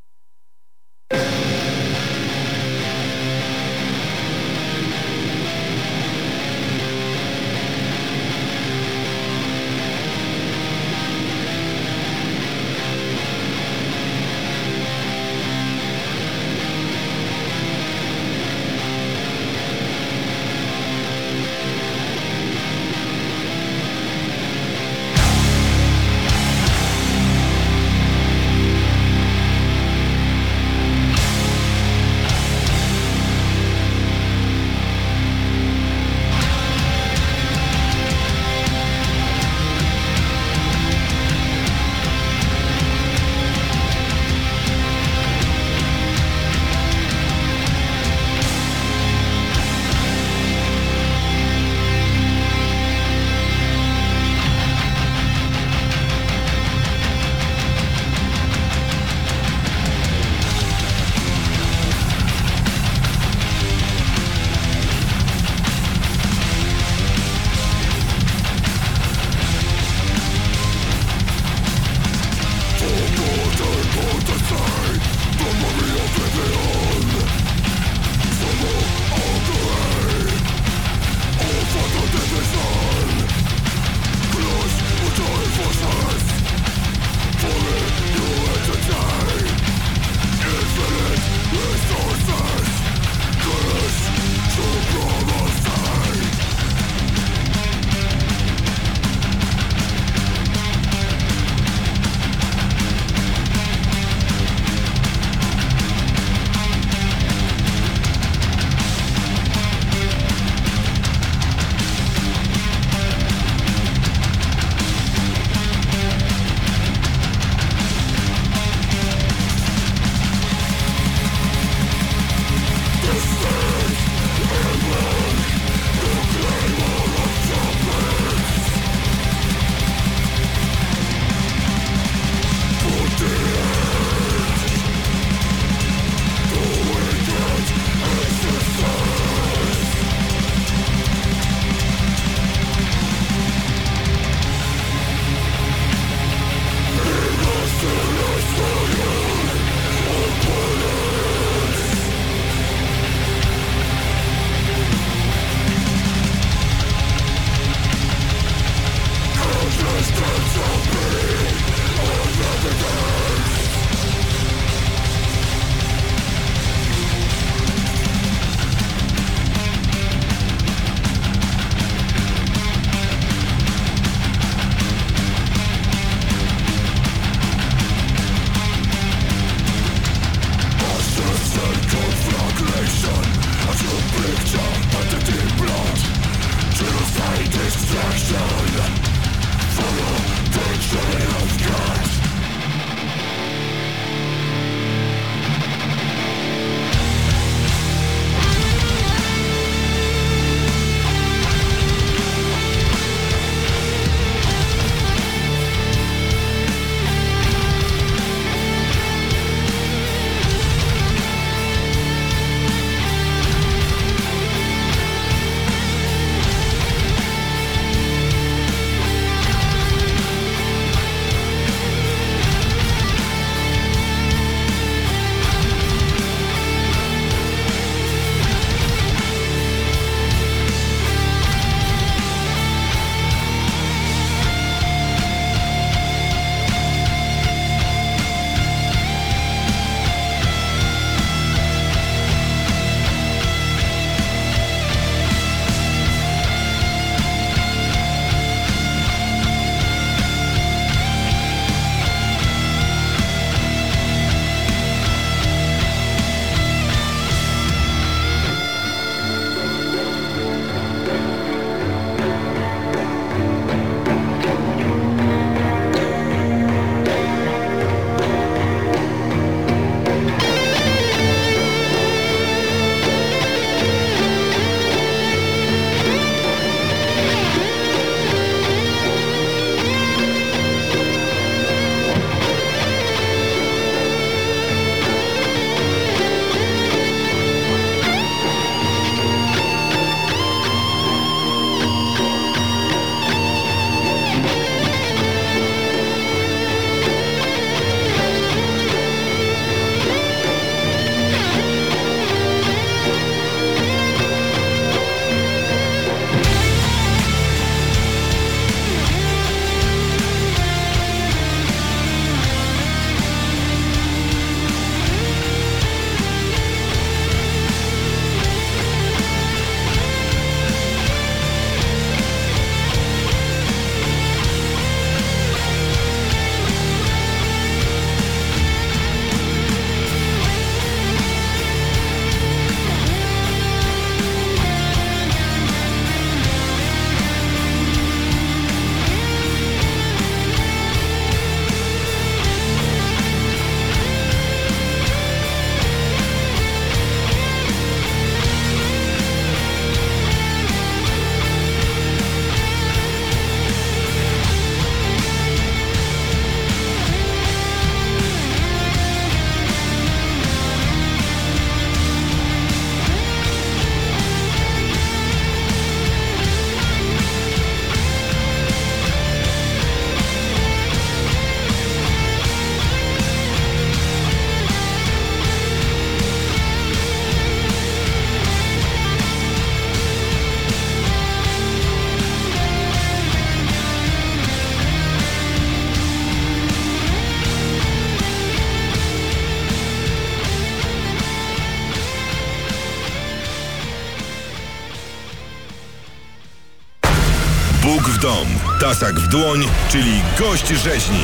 Speaker 4: Tasak w dłoń, czyli gość rzeźni.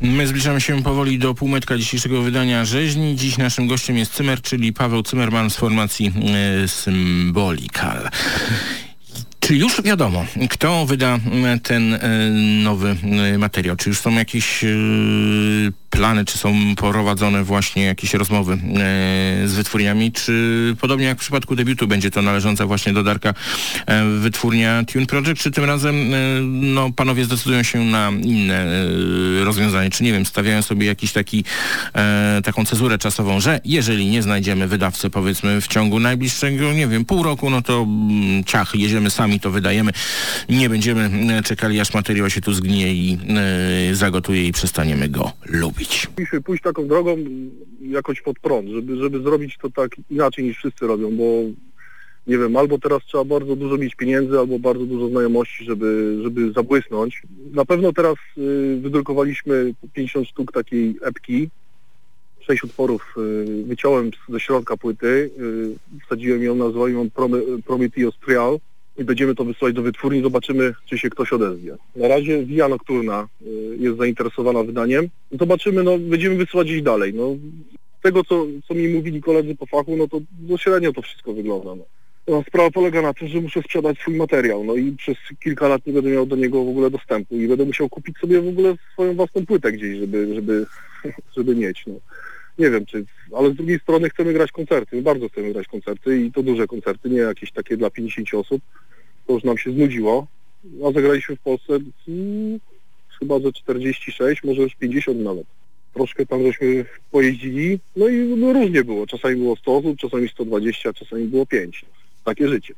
Speaker 3: My zbliżamy się powoli do półmetka dzisiejszego wydania rzeźni. Dziś naszym gościem jest Cymer, czyli Paweł Cymerman z formacji y, Symbolical. Czy już wiadomo, kto wyda ten y, nowy materiał? Czy już są jakieś plany, czy są prowadzone właśnie jakieś rozmowy z wytwórniami, czy podobnie jak w przypadku debiutu będzie to należąca właśnie do Darka wytwórnia Tune Project, czy tym razem no, panowie zdecydują się na inne rozwiązanie, czy nie wiem, stawiają sobie jakiś taki taką cezurę czasową, że jeżeli nie znajdziemy wydawcy powiedzmy w ciągu najbliższego, nie wiem, pół roku, no to mm, ciach, jedziemy sami, to wydajemy, nie będziemy czekali aż materiał się tu zgnie i zagotuje i przestaniemy go lubić zrobić?
Speaker 5: Musimy pójść taką drogą jakoś pod prąd, żeby, żeby zrobić to tak inaczej niż wszyscy robią, bo nie wiem, albo teraz trzeba bardzo dużo mieć pieniędzy, albo bardzo dużo znajomości, żeby, żeby zabłysnąć. Na pewno teraz y, wydrukowaliśmy 50 sztuk takiej epki, 6 utworów y, wyciąłem ze środka płyty, y, wsadziłem ją, nazwałem ją Prometheus Trial i będziemy to wysyłać do wytwórni, zobaczymy, czy się ktoś odezwie. Na razie Via Nocturna y, jest zainteresowana wydaniem. Zobaczymy, no będziemy wysyłać gdzieś dalej. No, z tego, co, co mi mówili koledzy po fachu, no to no, średnio to wszystko wygląda. No. No, sprawa polega na tym, że muszę sprzedać swój materiał, no i przez kilka lat nie będę miał do niego w ogóle dostępu i będę musiał kupić sobie w ogóle swoją własną płytę gdzieś, żeby, żeby, [laughs] żeby mieć. No nie wiem, czy, ale z drugiej strony chcemy grać koncerty, my bardzo chcemy grać koncerty i to duże koncerty, nie jakieś takie dla 50 osób, to już nam się znudziło, a zagraliśmy w Polsce hmm, chyba ze 46, może już 50 nawet. Troszkę tam żeśmy pojeździli, no i no, różnie było, czasami było 100 osób, czasami 120, czasami było 5. Takie życie.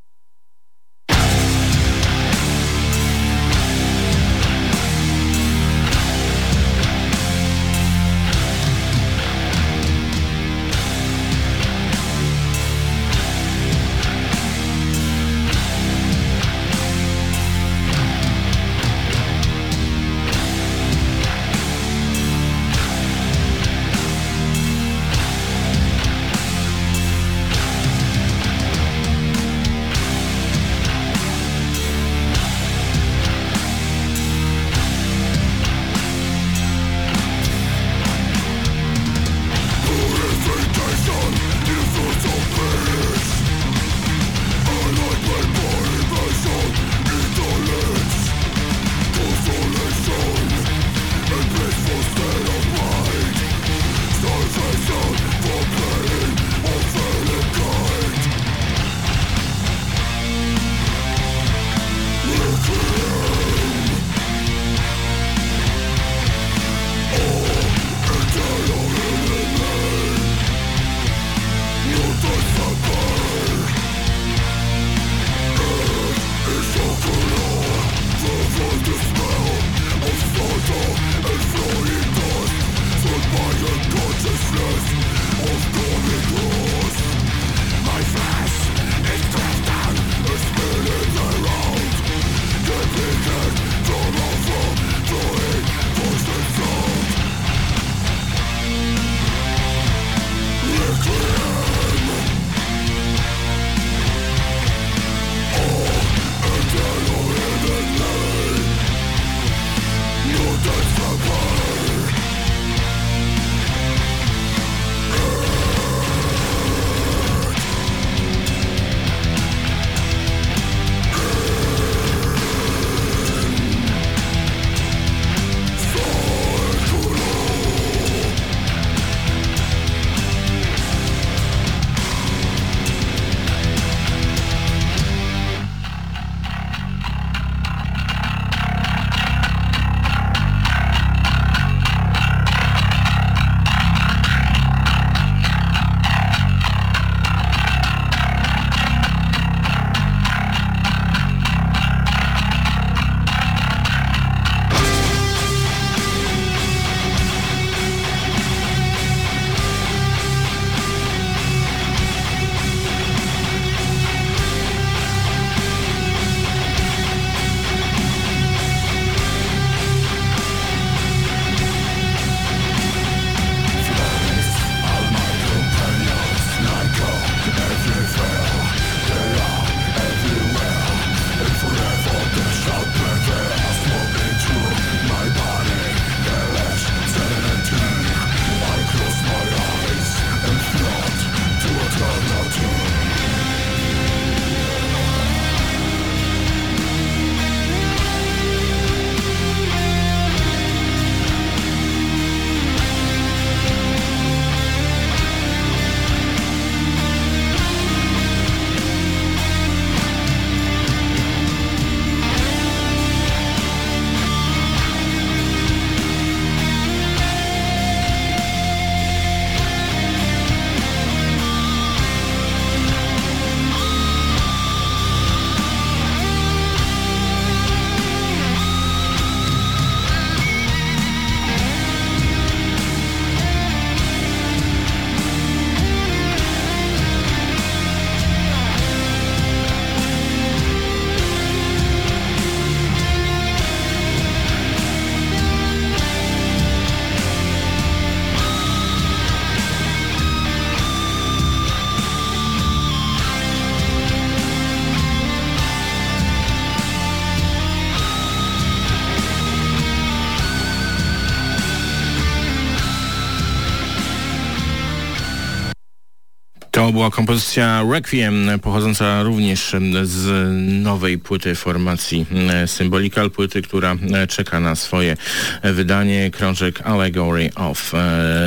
Speaker 3: Była kompozycja Requiem, pochodząca również z nowej płyty formacji Symbolical, płyty, która czeka na swoje wydanie. Krążek Allegory of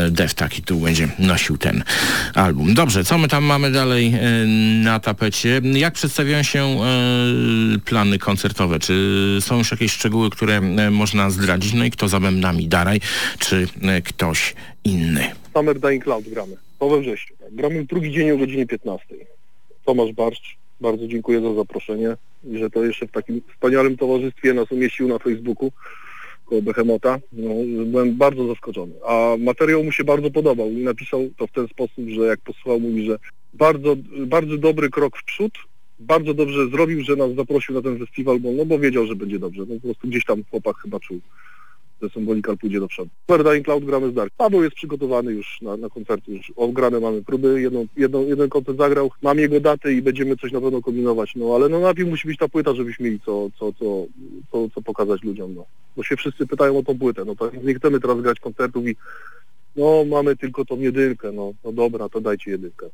Speaker 3: Death, taki tu będzie nosił ten album. Dobrze, co my tam mamy dalej na tapecie? Jak przedstawiają się plany koncertowe? Czy są już jakieś szczegóły, które można zdradzić? No i kto za bębnami? Daraj, czy ktoś inny?
Speaker 5: Summer Dying Cloud gramy. To we wrześniu. Tak. Gramy drugi dzień o godzinie 15. Tomasz Barszcz, bardzo dziękuję za zaproszenie i że to jeszcze w takim wspaniałym towarzystwie nas umieścił na Facebooku koło Behemota. No, byłem bardzo zaskoczony. A materiał mu się bardzo podobał i napisał to w ten sposób, że jak posłuchał, mówi, że bardzo, bardzo dobry krok w przód, bardzo dobrze zrobił, że nas zaprosił na ten festiwal, bo, no bo wiedział, że będzie dobrze. No po prostu gdzieś tam chłopak chyba czuł że Symbolikal pójdzie do przodu. Super Dying Cloud gramy z Dark. Paweł jest przygotowany już na, na koncerty, już ograne mamy próby, jedną, jedną, jeden koncert zagrał, mam jego datę i będziemy coś na pewno kombinować, no ale no najpierw musi być ta płyta, żebyśmy mieli co, co, co, co, co pokazać ludziom, no. Bo się wszyscy pytają o tą płytę, no to nie chcemy teraz grać koncertów i no mamy tylko tą jedynkę, no, no dobra, to dajcie jedynkę.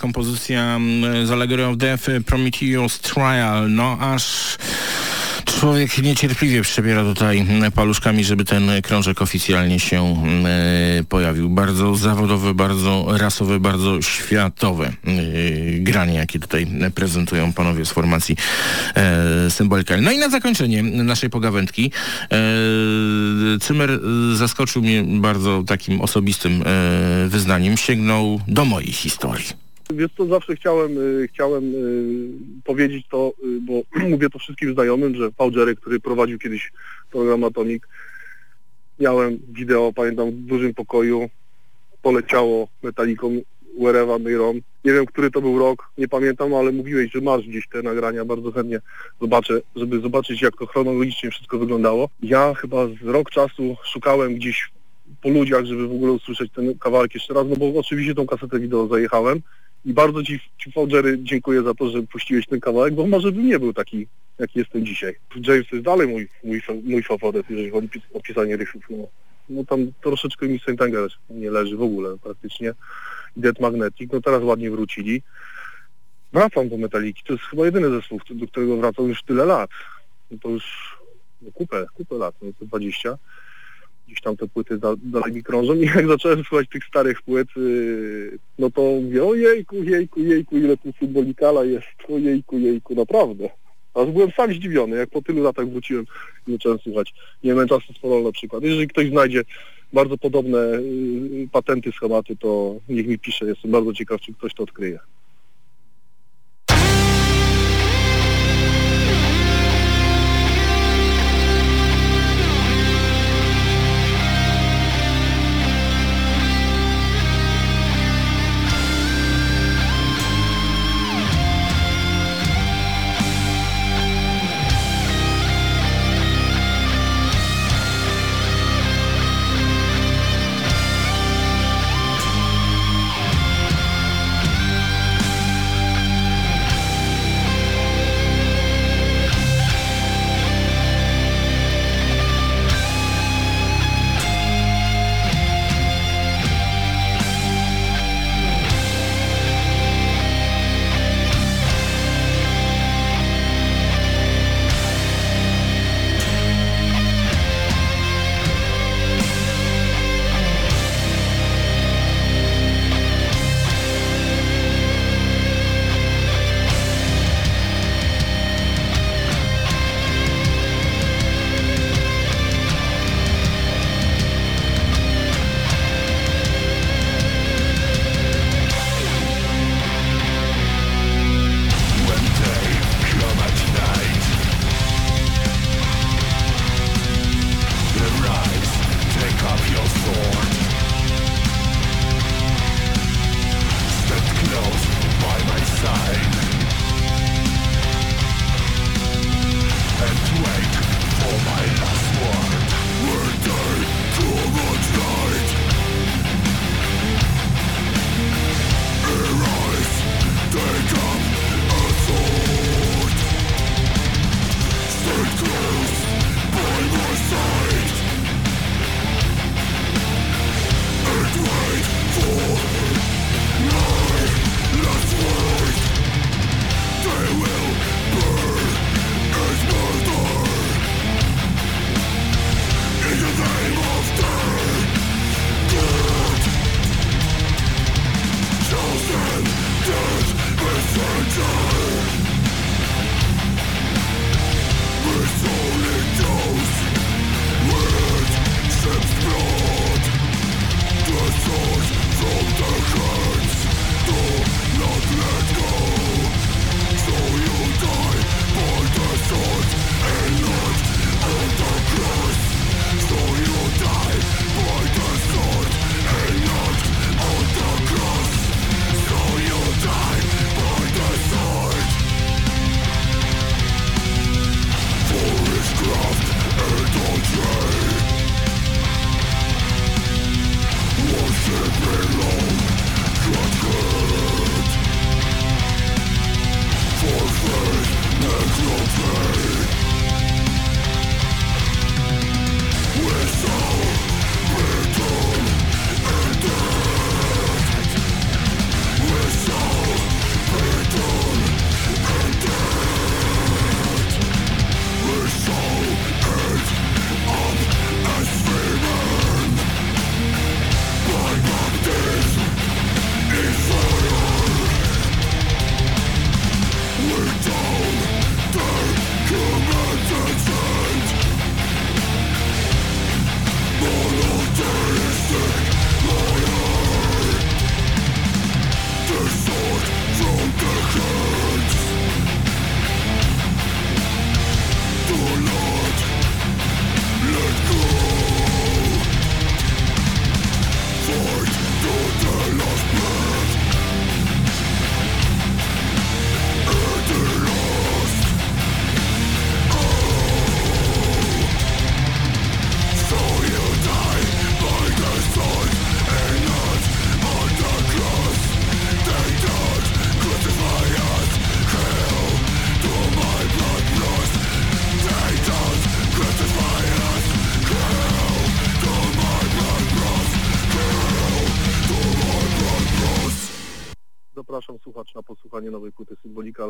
Speaker 3: Kompozycja mm, z Allegory of Death, Prometheus Trial. No aż człowiek niecierpliwie przebiera tutaj mm, paluszkami, żeby ten krążek oficjalnie się mm, e, pojawił. Bardzo zawodowe, bardzo rasowe, bardzo światowe e, granie, jakie tutaj prezentują panowie z formacji e. No i na zakończenie naszej pogawędki e, Cymer zaskoczył mnie bardzo takim osobistym e, wyznaniem. Sięgnął do mojej historii.
Speaker 5: Wiesz co, zawsze chciałem, y, chciałem y, powiedzieć to, y, bo [clears throat] mówię to wszystkim znajomym, że Paul który prowadził kiedyś program Atomic, miałem wideo, pamiętam, w dużym pokoju, poleciało metaliką Wherever May Roam. Nie wiem, który to był rok, nie pamiętam, ale mówiłeś, że masz gdzieś te nagrania, bardzo chętnie zobaczę, żeby zobaczyć, jak to chronologicznie wszystko wyglądało. Ja chyba z rok czasu szukałem gdzieś po ludziach, żeby w ogóle usłyszeć ten kawałek jeszcze raz, no bo oczywiście tą kasetę wideo zajechałem i bardzo Ci, ci dziękuję za to, że puściłeś ten kawałek, bo może bym nie był taki, jaki jestem dzisiaj. James jest dalej mój, mój, mój faworyt, jeżeli chodzi o opisanie riffów. No, no tam troszeczkę mi Saint Anger nie leży w ogóle praktycznie. Dead Magnetic, no teraz ładnie wrócili. Wracam do Metaliki, to jest chyba jedyny zespół, do którego wracam już tyle lat. No to już no, kupę, kupę lat, no to 20 gdzieś tam te płyty da, dalej mi krążą i jak zacząłem słuchać tych starych płyt, yy, no to mówię, o jejku, jejku, jejku, ile tu futbolikala jest, o jejku, jejku, naprawdę. Aż byłem sam zdziwiony, jak po tylu latach wróciłem i zacząłem słuchać. Nie wiem, czasu sporo na przykład. Jeżeli ktoś znajdzie bardzo podobne yy, patenty, schematy, to niech mi pisze, jestem bardzo ciekaw, czy ktoś to odkryje.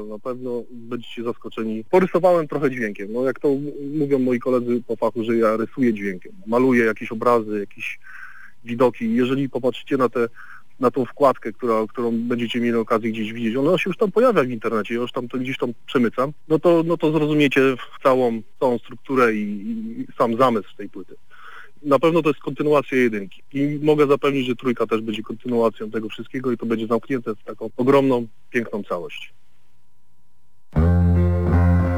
Speaker 5: Na pewno będziecie zaskoczeni. Porysowałem trochę dźwiękiem, no jak to mówią moi koledzy po fachu, że ja rysuję dźwiękiem. Maluję jakieś obrazy, jakieś widoki. Jeżeli popatrzycie na te na tą wkładkę, która, którą będziecie mieli okazję gdzieś widzieć, ona się już tam pojawia w internecie, ja już tam to gdzieś tam przemycam, no to, no to zrozumiecie całą, całą strukturę i, i sam zamysł tej płyty. Na pewno to jest kontynuacja jedynki i mogę zapewnić, że trójka też będzie kontynuacją tego wszystkiego i to będzie zamknięte w taką ogromną, piękną całość.
Speaker 4: うん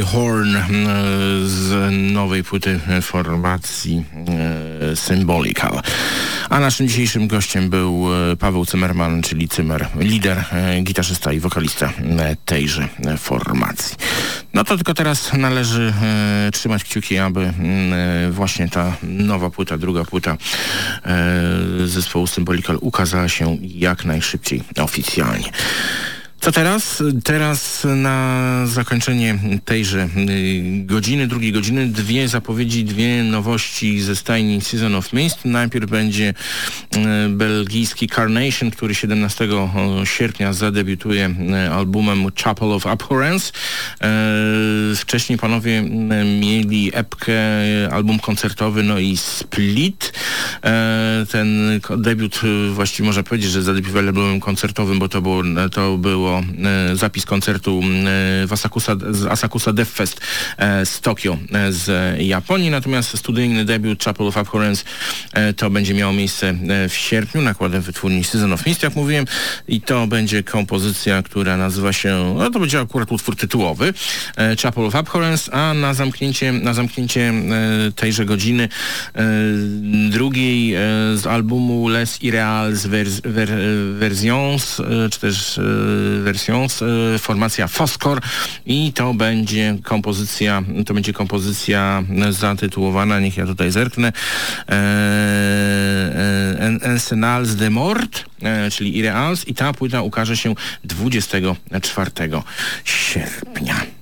Speaker 4: Horn e, z nowej płyty formacji e, Symbolical. A naszym dzisiejszym gościem był e, Paweł Cymerman, czyli Cymer, lider, gitarzysta i wokalista tejże formacji. No to tylko teraz należy trzymać kciuki, aby właśnie ta nowa płyta, druga płyta zespołu Symbolical ukazała się jak najszybciej oficjalnie. Co teraz? Teraz na zakończenie tejże y, godziny, drugiej godziny, dwie zapowiedzi, dwie nowości ze stajni Season of Mist. Najpierw będzie y, belgijski Carnation, który 17 sierpnia zadebiutuje y, albumem Chapel of Abhorrence. Wcześniej panowie mieli epkę, album koncertowy, no i Split. Ten debiut właściwie można powiedzieć, że zadebiutowali albumem koncertowym, bo to było, to było E, zapis koncertu e, w Asakusa, z Asakusa Death Fest e, z Tokio z Japonii, natomiast studyjny debiut Chapel of Abhorrence to będzie miało miejsce w sierpniu. Nakładem wytwórni Season of Mist, jak mówiłem. I to będzie kompozycja, która nazywa się, no to będzie akurat utwór tytułowy Chapel of Abhorrence, a na zamknięcie, na zamknięcie tejże godziny drugiej z albumu Les Irreals Versions, czy też Versions, e, formacja Foscor i to będzie kompozycja, to będzie kompozycja zatytułowana, niech ja tutaj zerknę, e, e, Ensenals de Mort, czyli Ireals i ta płyta ukaże się 24 sierpnia.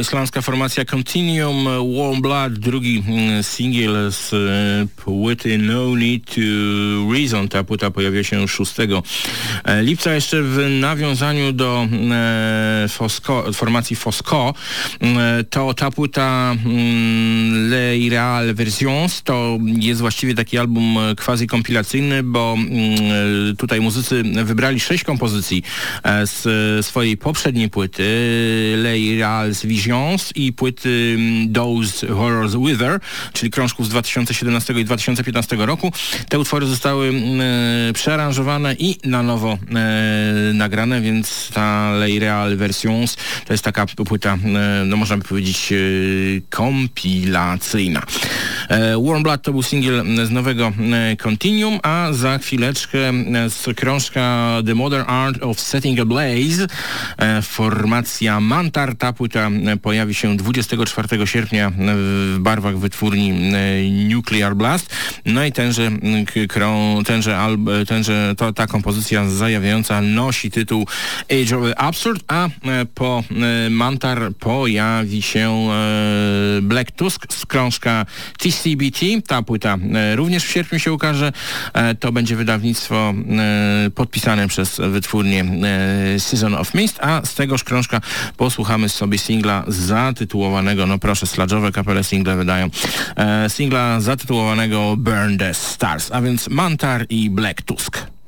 Speaker 3: Islandzka formacja Continuum Warm Blood, drugi mm, singiel z e, płyty No Need to Reason. Ta płyta pojawiła się 6 e, lipca. Jeszcze w nawiązaniu do e, Fosco, formacji Fosco, to ta płyta mm, Le Irreal Versions to jest właściwie taki album quasi kompilacyjny, bo mm, tutaj muzycy wybrali sześć kompozycji z swojej poprzedniej płyty Le Irreal I płyty mm, Those Horrors Wither, czyli krążków z 2017 i 2015 roku. Te utwory zostały mm, e, przearanżowane i na nowo e, nagrane, więc ta Ley Real Versions to jest taka płyta, e, no można by powiedzieć, e, kompilacyjna. E, Warm Blood to był singiel z nowego e, Continuum, a za chwileczkę z krążka The Modern Art of Setting a Blaze formacja Mantar, ta płyta pojawi się 24 sierpnia w barwach wytwórni e, Nuclear Blast. No i tenże, tenże, tenże to, ta kompozycja zajawiająca nosi tytuł Age of the Absurd, a e, po e, Mantar pojawi się Black Tusk z krążka TCBT. Ta płyta również w sierpniu się ukaże. To będzie wydawnictwo podpisane przez wytwórnię Season of Mist, a z tegoż krążka posłuchamy sobie zatytułowanego, no proszę, sladżowe kapele single wydają, e, singla zatytułowanego Burn the Stars, a więc Mantar i Black Tusk.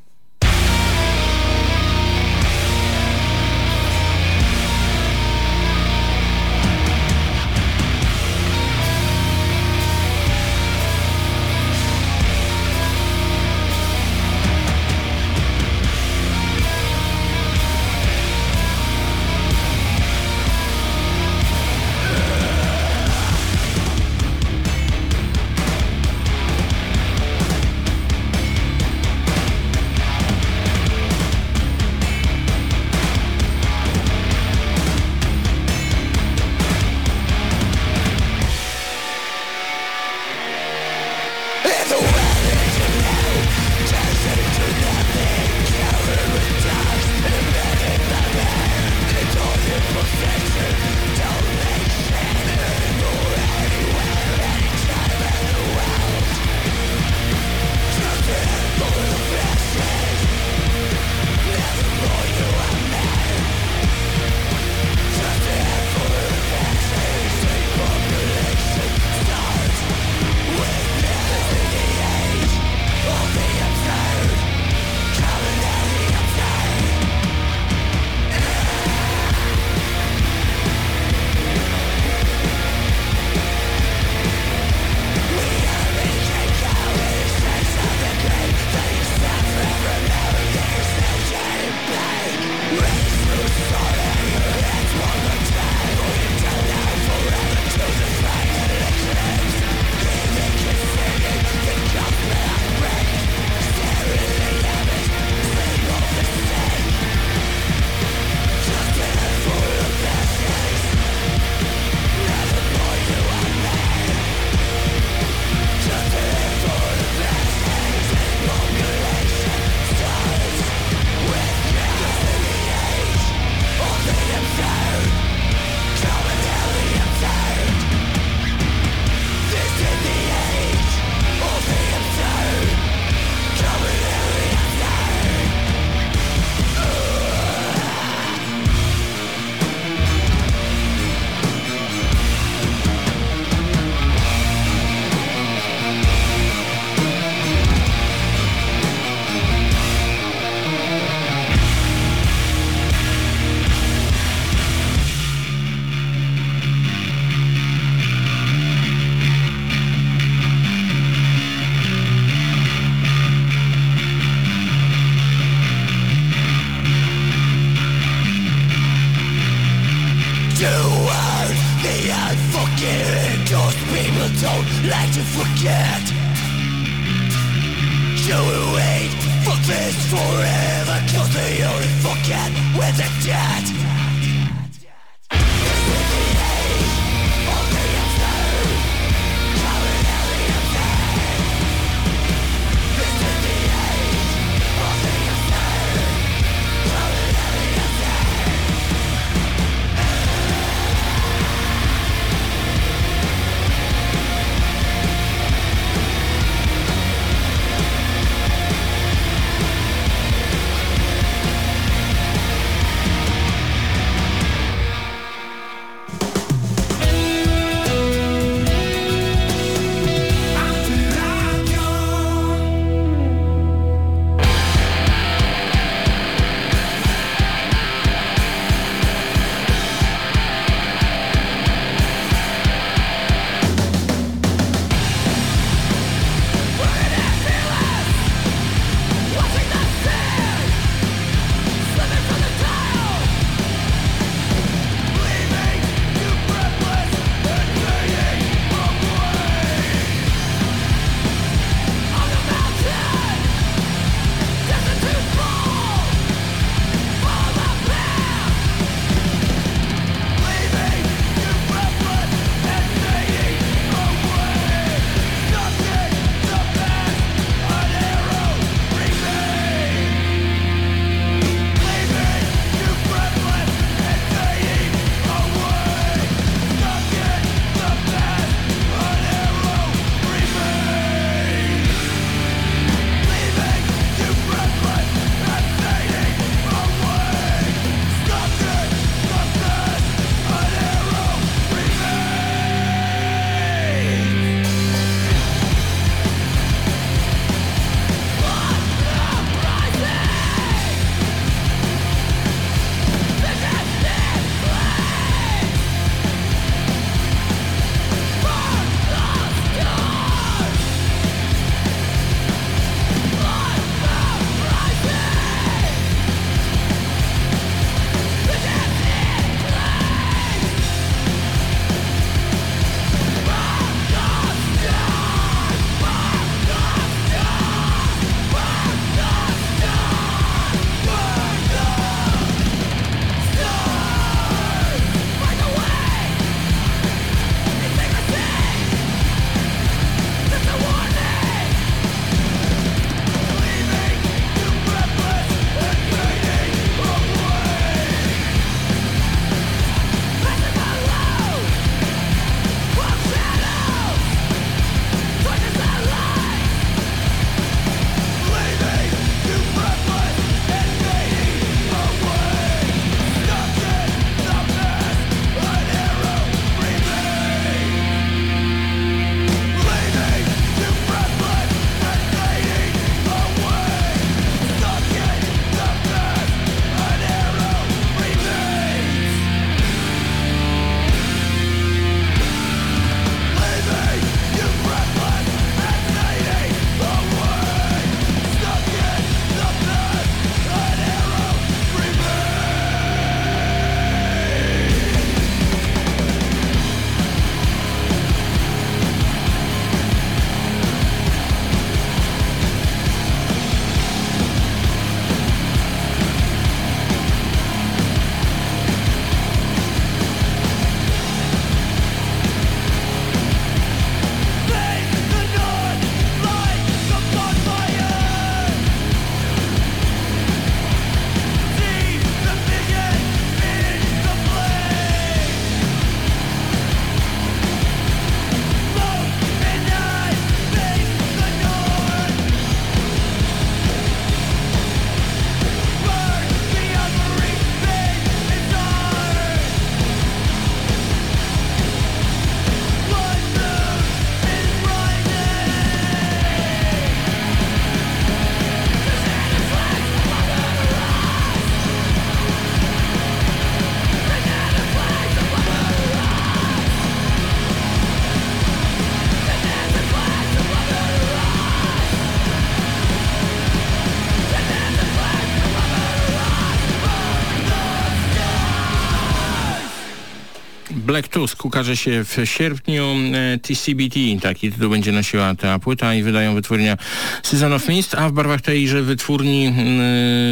Speaker 3: Black Tusk ukaże się w sierpniu. E, TCBT, taki tytuł będzie nosiła ta płyta i wydają wytwórnia Season of Mist, a w barwach tejże wytwórni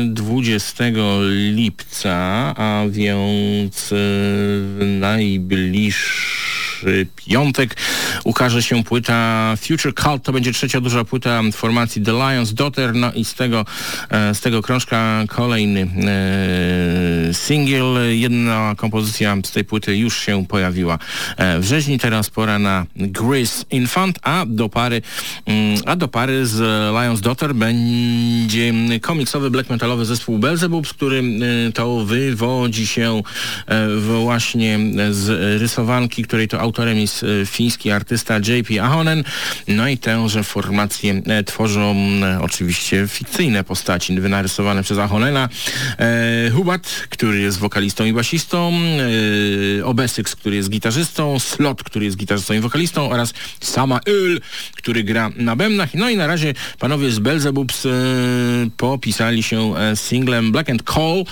Speaker 3: 20 lipca, a więc w najbliższym piątek ukaże się płyta Future Cult, to będzie trzecia duża płyta formacji The Lions Daughter, no i z tego, e, z tego krążka kolejny e, single, jedna kompozycja z tej płyty już się pojawiła e, w rzeźni, teraz pora na Gris Infant, a do pary, mm, a do pary z Lions Daughter będzie komiksowy black metalowy zespół Belzebubs, który to wywodzi się właśnie z rysowanki, której to autorem jest e, fiński artysta JP Ahonen. No i tęże formację e, tworzą e, oczywiście fikcyjne postaci wynarysowane przez Ahonena. Hubat, który jest wokalistą i basistą, Obesyx, który jest gitarzystą, Slot, który jest gitarzystą i wokalistą oraz Sama Yl, który gra na bębnach. No i na razie panowie z Belzebubs popisali się singlem Black and Call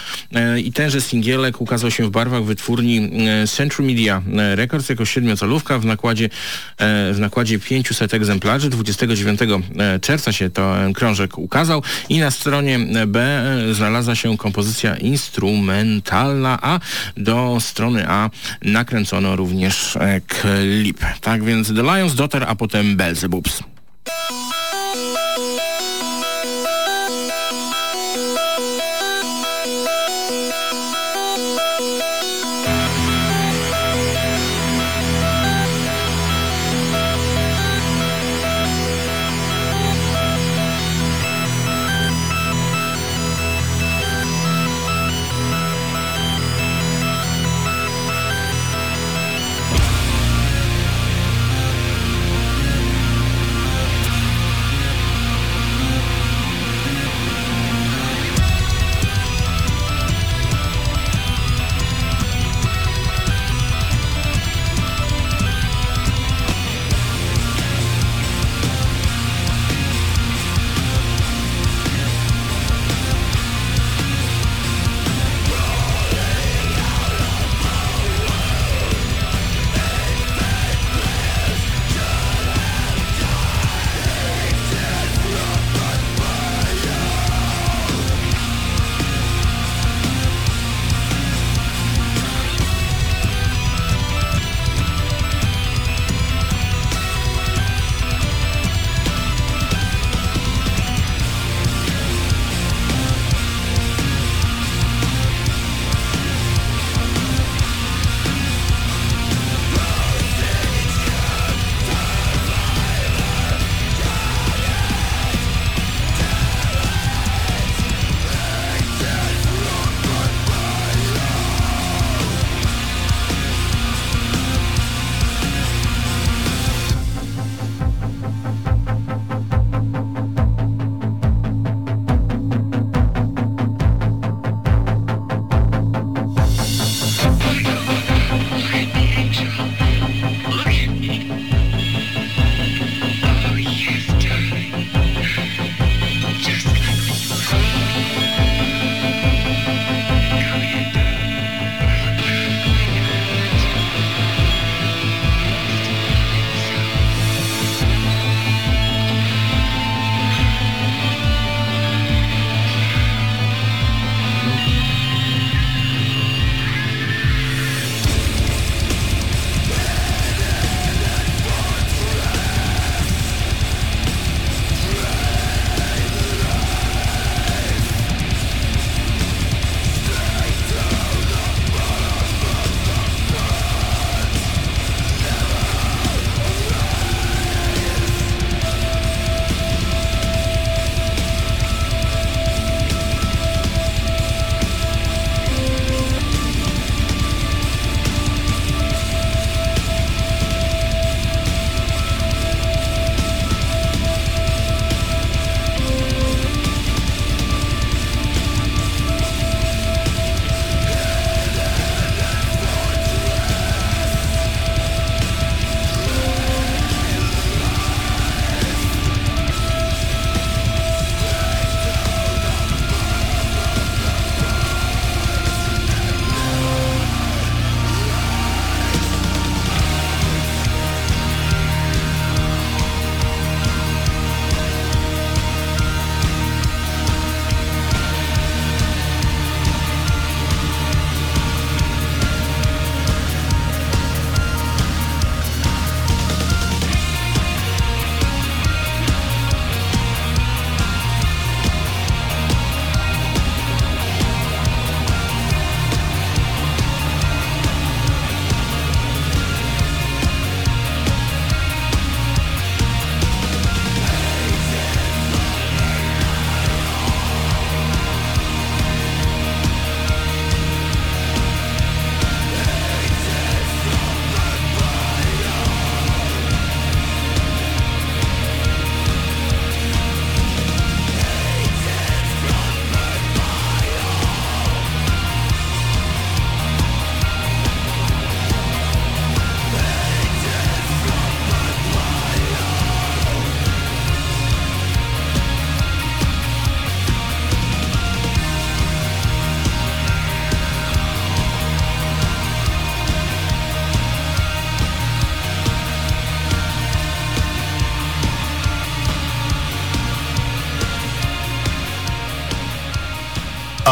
Speaker 3: i tenże singielek ukazał się w barwach wytwórni Central Media Records jako siedmiocalówka w nakładzie, e, w nakładzie 500 egzemplarzy. 29 e, czerwca się to krążek ukazał i na stronie B e, znalazła się kompozycja instrumentalna, a do strony A nakręcono również klip. Tak więc The Lions Daughter, a potem Belzebubs.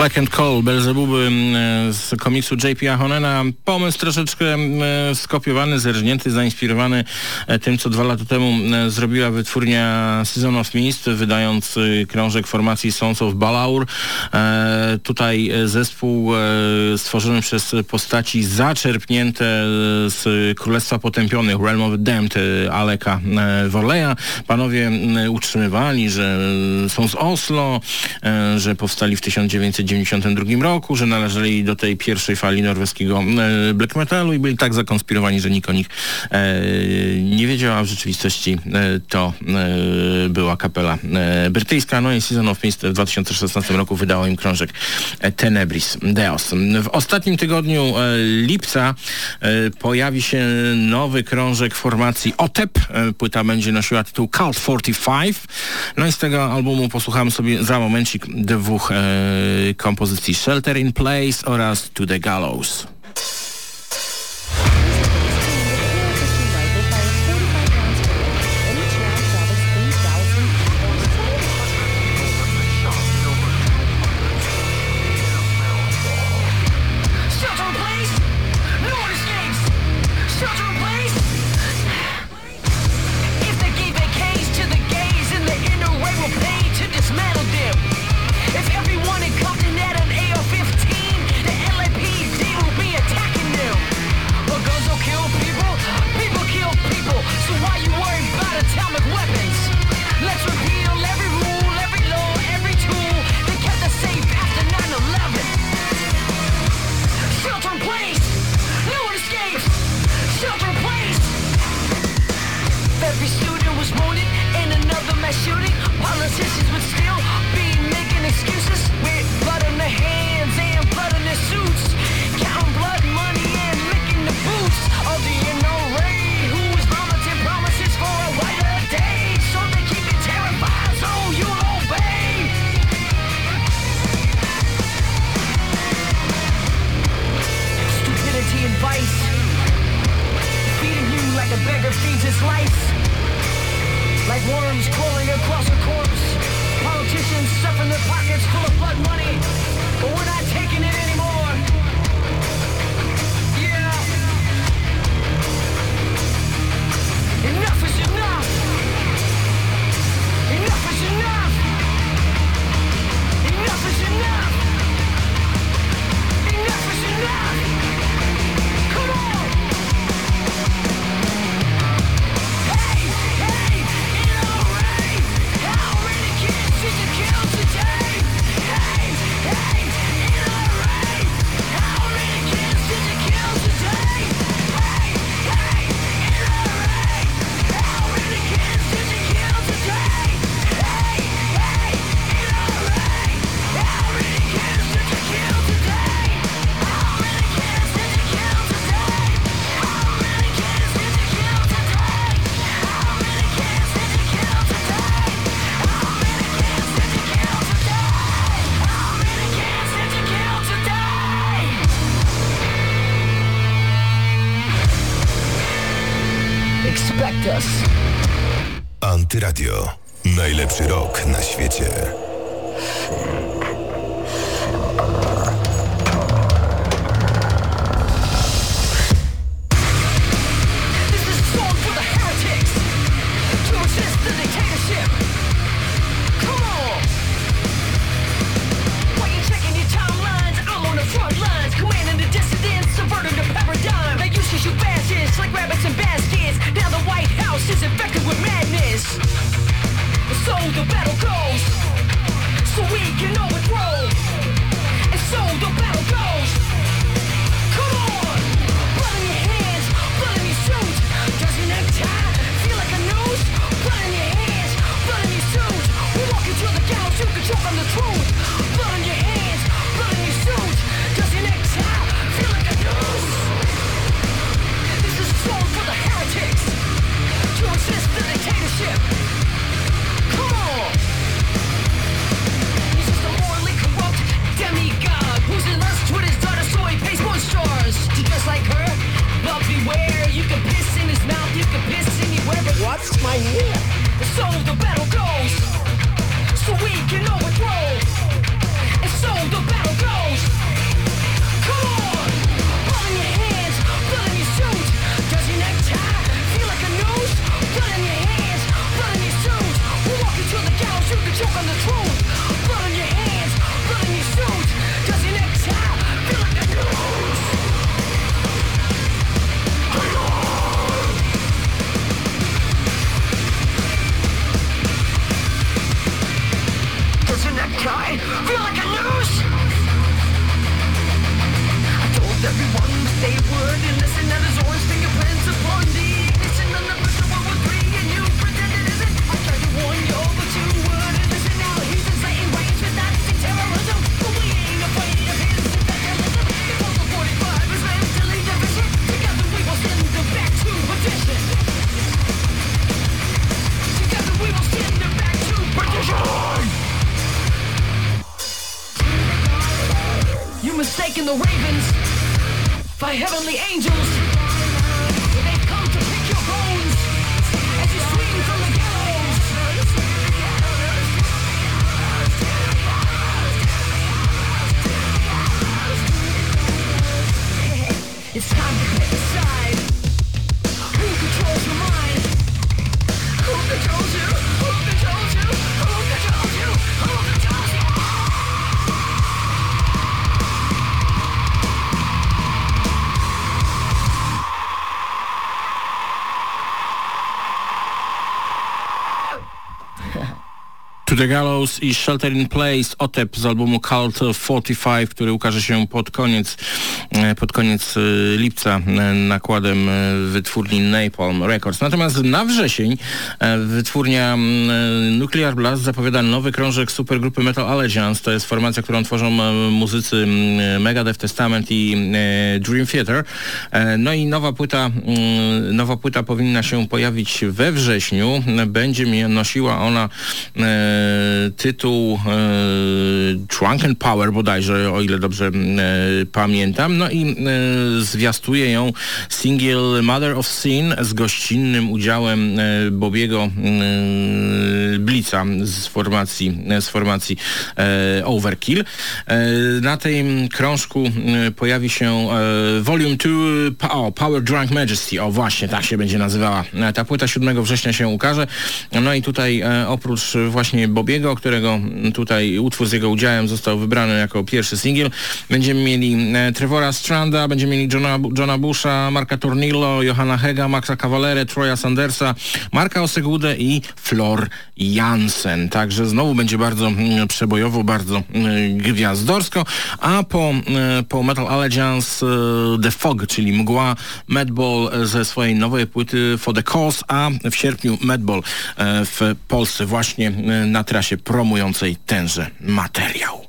Speaker 3: Black and Coal, Belzebuby mm, z komiksu J.P. Ahonena. Pomysł troszeczkę mm, skopiowany, zerżnięty, zainspirowany e, tym, co dwa lata temu mm, zrobiła wytwórnia Season of Mist, wydając y, krążek formacji Sons of Balaur. E, tutaj e, zespół stworzony przez postaci zaczerpnięte z Królestwa Potępionych, Realm of Damned, Aleka Worleya. Panowie utrzymywali, że są z Oslo, że powstali w 1900 1992 roku, że należeli do tej pierwszej fali norweskiego e, black metalu i byli tak zakonspirowani, że nikt o nich e, nie wiedział, a w rzeczywistości e, to była kapela brytyjska. No i Season of Mist w 2016 roku wydało im krążek Tenebris Deos. W ostatnim tygodniu lipca pojawi się nowy krążek formacji OTEP. Płyta będzie nosiła tytuł Cult 45. No i z tego albumu posłuchamy sobie za momencik dwóch kompozycji Shelter in Place oraz
Speaker 9: To the Gallows. The Gallows i
Speaker 3: Shelter in Place, OTEP z albumu Cult 45, który ukaże się pod koniec, e, pod koniec e, lipca e, nakładem wytwórni Napalm Records. Natomiast na wrzesień wytwórnia Nuclear Blast zapowiada nowy krążek supergrupy Metal Allegiance. To jest formacja, którą tworzą muzycy Megadeth, Testament i Dream Theater. No i nowa płyta, nowa płyta powinna się pojawić we wrześniu. Będzie nosiła ona tytuł Drunken Power bodajże, o ile dobrze e, pamiętam. No i e, zwiastuje ją singiel Mother of Sin z gościnnym udziałem e, Bobiego e, Blica z formacji, z formacji e, Overkill. E, na tym krążku pojawi się Volume 2 o, Power Drunk Majesty. O właśnie, tak się będzie nazywała. Ta płyta 7 września się ukaże. No i tutaj oprócz właśnie Bobiego, którego tutaj utwór z jego udziałem został wybrany jako pierwszy singiel. Będziemy mieli e, Trevora Stranda, będziemy mieli Johna, Johna Busha, Marka Tornillo, Johanna Hega, Maxa Cavalere, Troya Sandersa, Marka Osegudę i Flor Jansen. Także znowu będzie bardzo mm, przebojowo, bardzo mm, gwiazdorsko. A po, e, po Metal Allegiance e, The Fog, czyli Mgła, Madball ze swojej nowej płyty For the Cause, a w sierpniu Madball w Polsce właśnie na trasie promującej tenże materiał.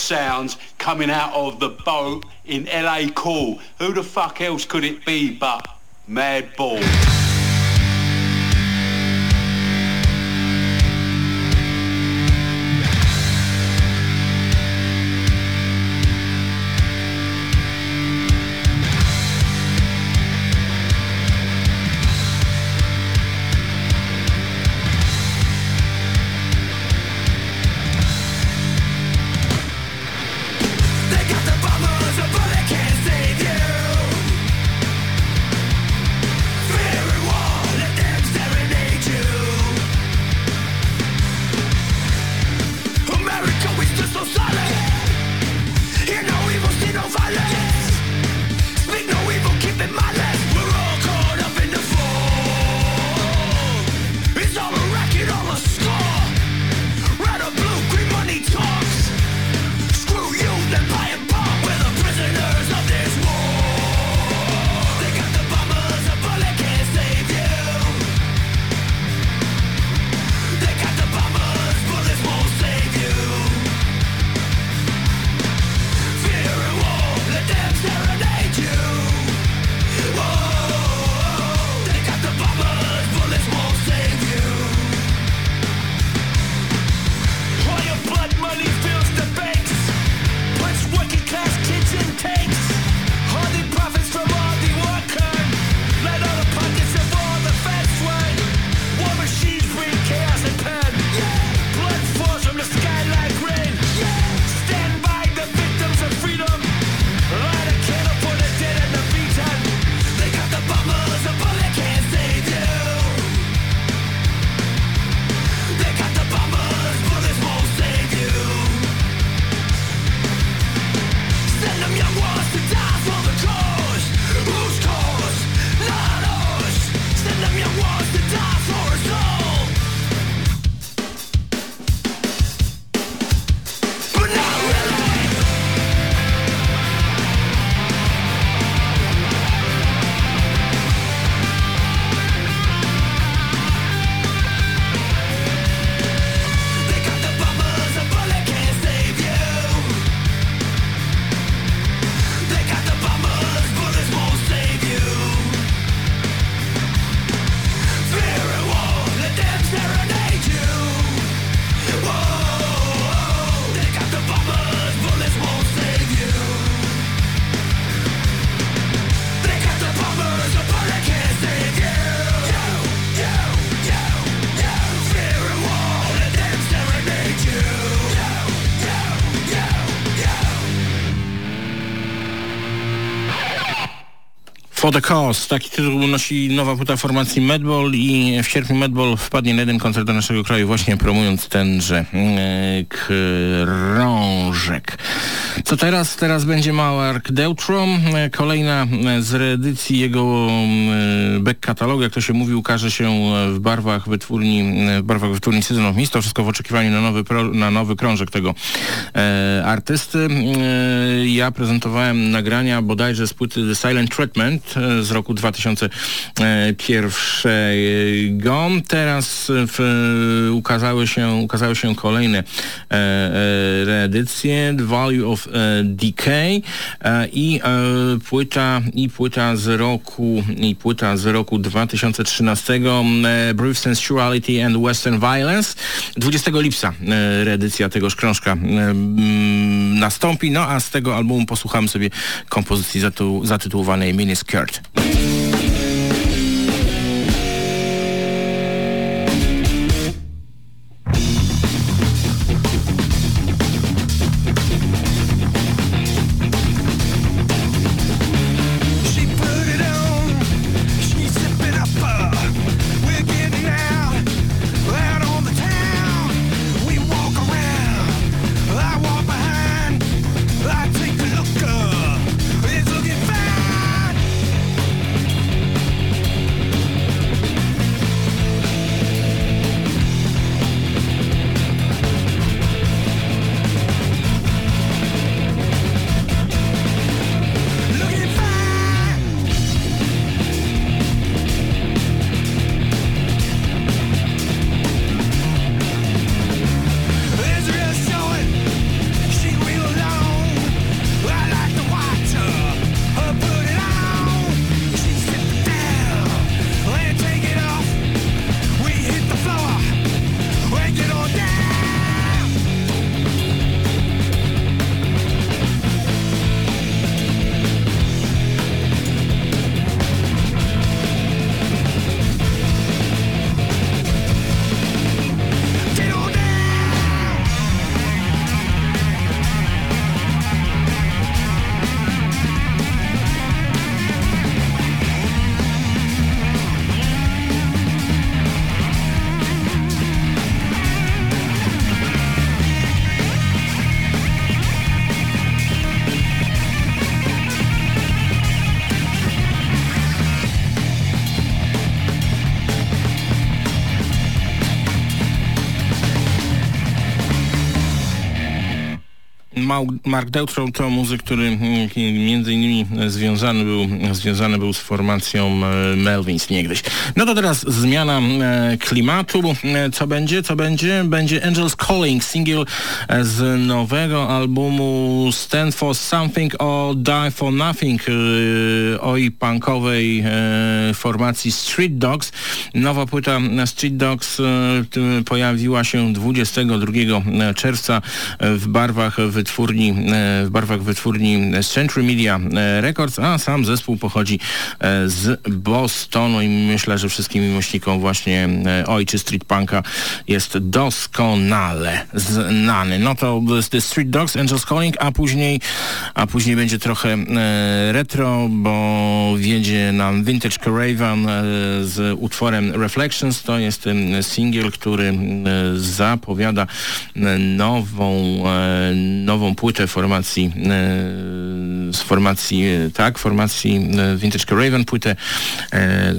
Speaker 10: sounds coming out of the boat in LA Call. Who the fuck else could it be but
Speaker 11: Mad Ball? For the Cause.
Speaker 3: Taki tytuł nosi nowa płyta formacji Medball i w sierpniu Medball wpadnie na jeden koncert do naszego kraju właśnie promując tenże mm, e, krążek. To teraz? Teraz będzie Malark Deutrom. Kolejna e, z reedycji jego mm, e, back katalogu, jak to się mówi, ukaże się e, w barwach wytwórni, w barwach wytwórni Season of Mist. To wszystko w oczekiwaniu na nowy, pro, na nowy krążek tego e, artysty. E, ja prezentowałem nagrania bodajże z płyty The Silent Treatment z roku 2001. Teraz w, ukazały, się, ukazały się kolejne e, reedycje. The Value of E, DK e, i e, płyta i płyta z roku i płyta z roku 2013 Brief Sensuality and Western Violence 20 lipca reedycja tegoż krążka mm, nastąpi no a z tego albumu posłuchamy sobie kompozycji zatu, zatytułowanej Miniskirt. Mark Deutrow to muzyk, który mm, między innymi związany był, związany był z formacją e, Melvins niegdyś. No to teraz zmiana e, klimatu. E, Co będzie? Co będzie? Będzie Angels Calling, single e, z nowego albumu Stand for Something or Die for Nothing e, oj punkowej e, formacji Street Dogs. Nowa płyta Street Dogs e, pojawiła się 22 czerwca w barwach wytwórni, e, w barwach wytwórni Century Media e, Records, a sam zespół pochodzi e, z Bostonu i myślę, że wszystkim miłośnikom właśnie ojczy street punka jest doskonale znany. No to The Street Dogs, Angels Calling, a później, a później będzie trochę retro, bo wiedzie nam Vintage Caravan z utworem Reflections. To jest singiel, który zapowiada nową, e, płytę formacji e, z formacji, e, tak, formacji e, Vintage Caravan, płytę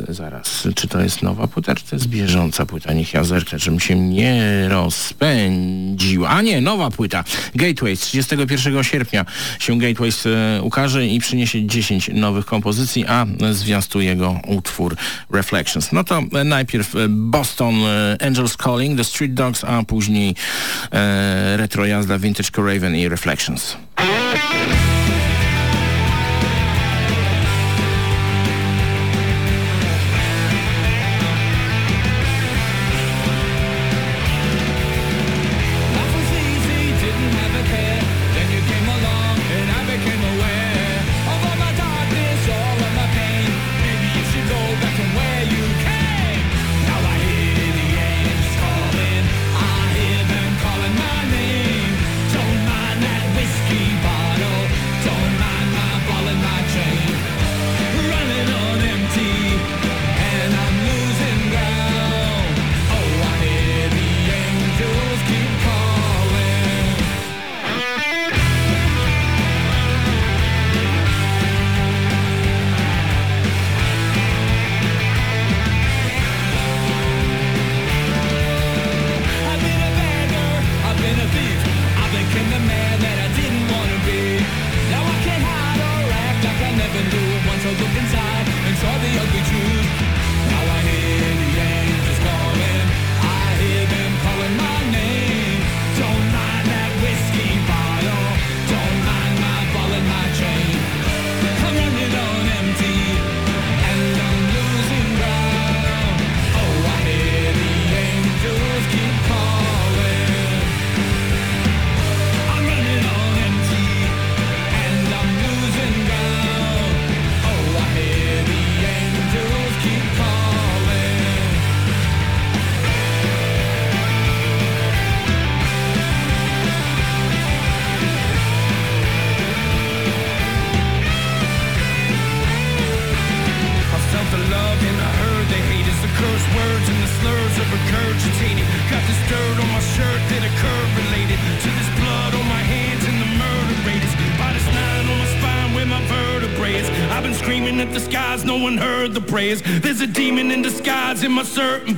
Speaker 3: zaraz, czy to jest nowa płyta, czy to jest bieżąca płyta? Niech ja zerknę, żebym się nie rozpędził. A nie, nowa płyta. Gateways, 31 sierpnia się Gateways ukaże i przyniesie 10 nowych kompozycji, a zwiastuje go utwór Reflections. No to najpierw Boston Angels Calling, The Street Dogs, a później e, retro jazda Vintage Caravan i Reflections.
Speaker 1: Reflections.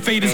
Speaker 1: Faders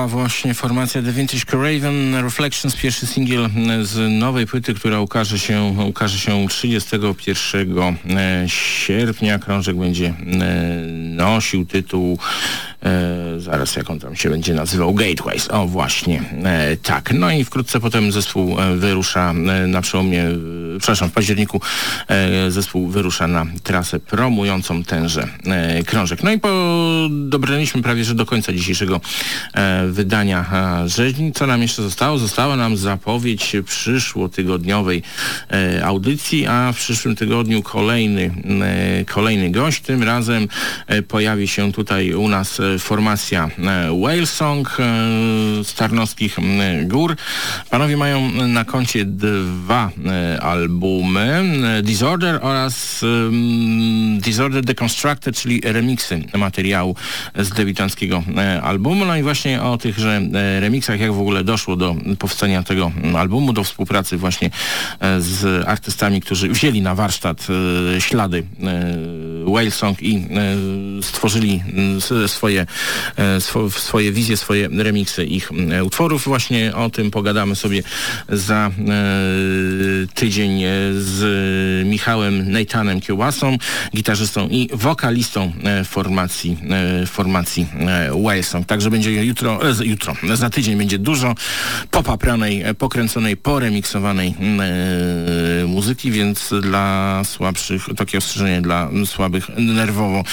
Speaker 3: Była właśnie formacja The Vintage Craven Reflections, pierwszy singiel z nowej płyty, która ukaże się, ukaże się 31 e, sierpnia. Krążek będzie e, nosił tytuł E, zaraz jak on tam się będzie nazywał, Gateways, o właśnie, e, tak. No i wkrótce potem zespół e, wyrusza na przełomie, przepraszam, w październiku e, zespół wyrusza na trasę promującą tenże krążek. No i dobraliśmy prawie, że do końca dzisiejszego e, wydania rzeźni. Co nam jeszcze zostało? Została nam zapowiedź przyszłotygodniowej e, audycji, a w przyszłym tygodniu kolejny, e, kolejny gość. Tym razem e, pojawi się tutaj u nas e, formacja e, Whale Song e, z Tarnowskich Gór. Panowie mają na koncie dwa albumy, Disorder oraz Disorder Deconstructed, czyli remiksy materiału z debiutanckiego e, albumu. No i właśnie o tychże e, remiksach, jak w ogóle doszło do powstania tego albumu, do współpracy właśnie e, z artystami, którzy wzięli na warsztat ślady e, Whale Song i e, stworzyli s- swoje, e, swo, swoje wizje, swoje remiksy ich e, utworów. Właśnie o tym pogadamy sobie za e, tydzień e, z Michałem Nathanem Kiełasą, gitarzystą i wokalistą e, formacji, e, formacji e, Whale Song. Także będzie jutro, e, jutro, za tydzień będzie dużo popapranej, e, pokręconej, poremiksowanej e, muzyki, więc dla słabszych, takie ostrzeżenie dla słabych nerwowo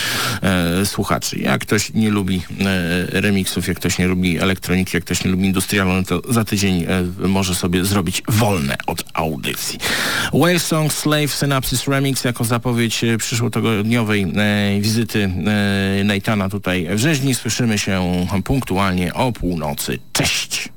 Speaker 3: e, słuchaczy. Jak ktoś nie lubi e, remiksów, jak ktoś nie lubi elektroniki, jak ktoś nie lubi industrialu, no to za tydzień e, może sobie zrobić wolne od audycji. Whale Song Slave Synapsis Remix jako zapowiedź e, przyszłotygodniowej e, wizyty e, Nathana tutaj w rzeźni. Słyszymy się punktualnie o północy. Cześć!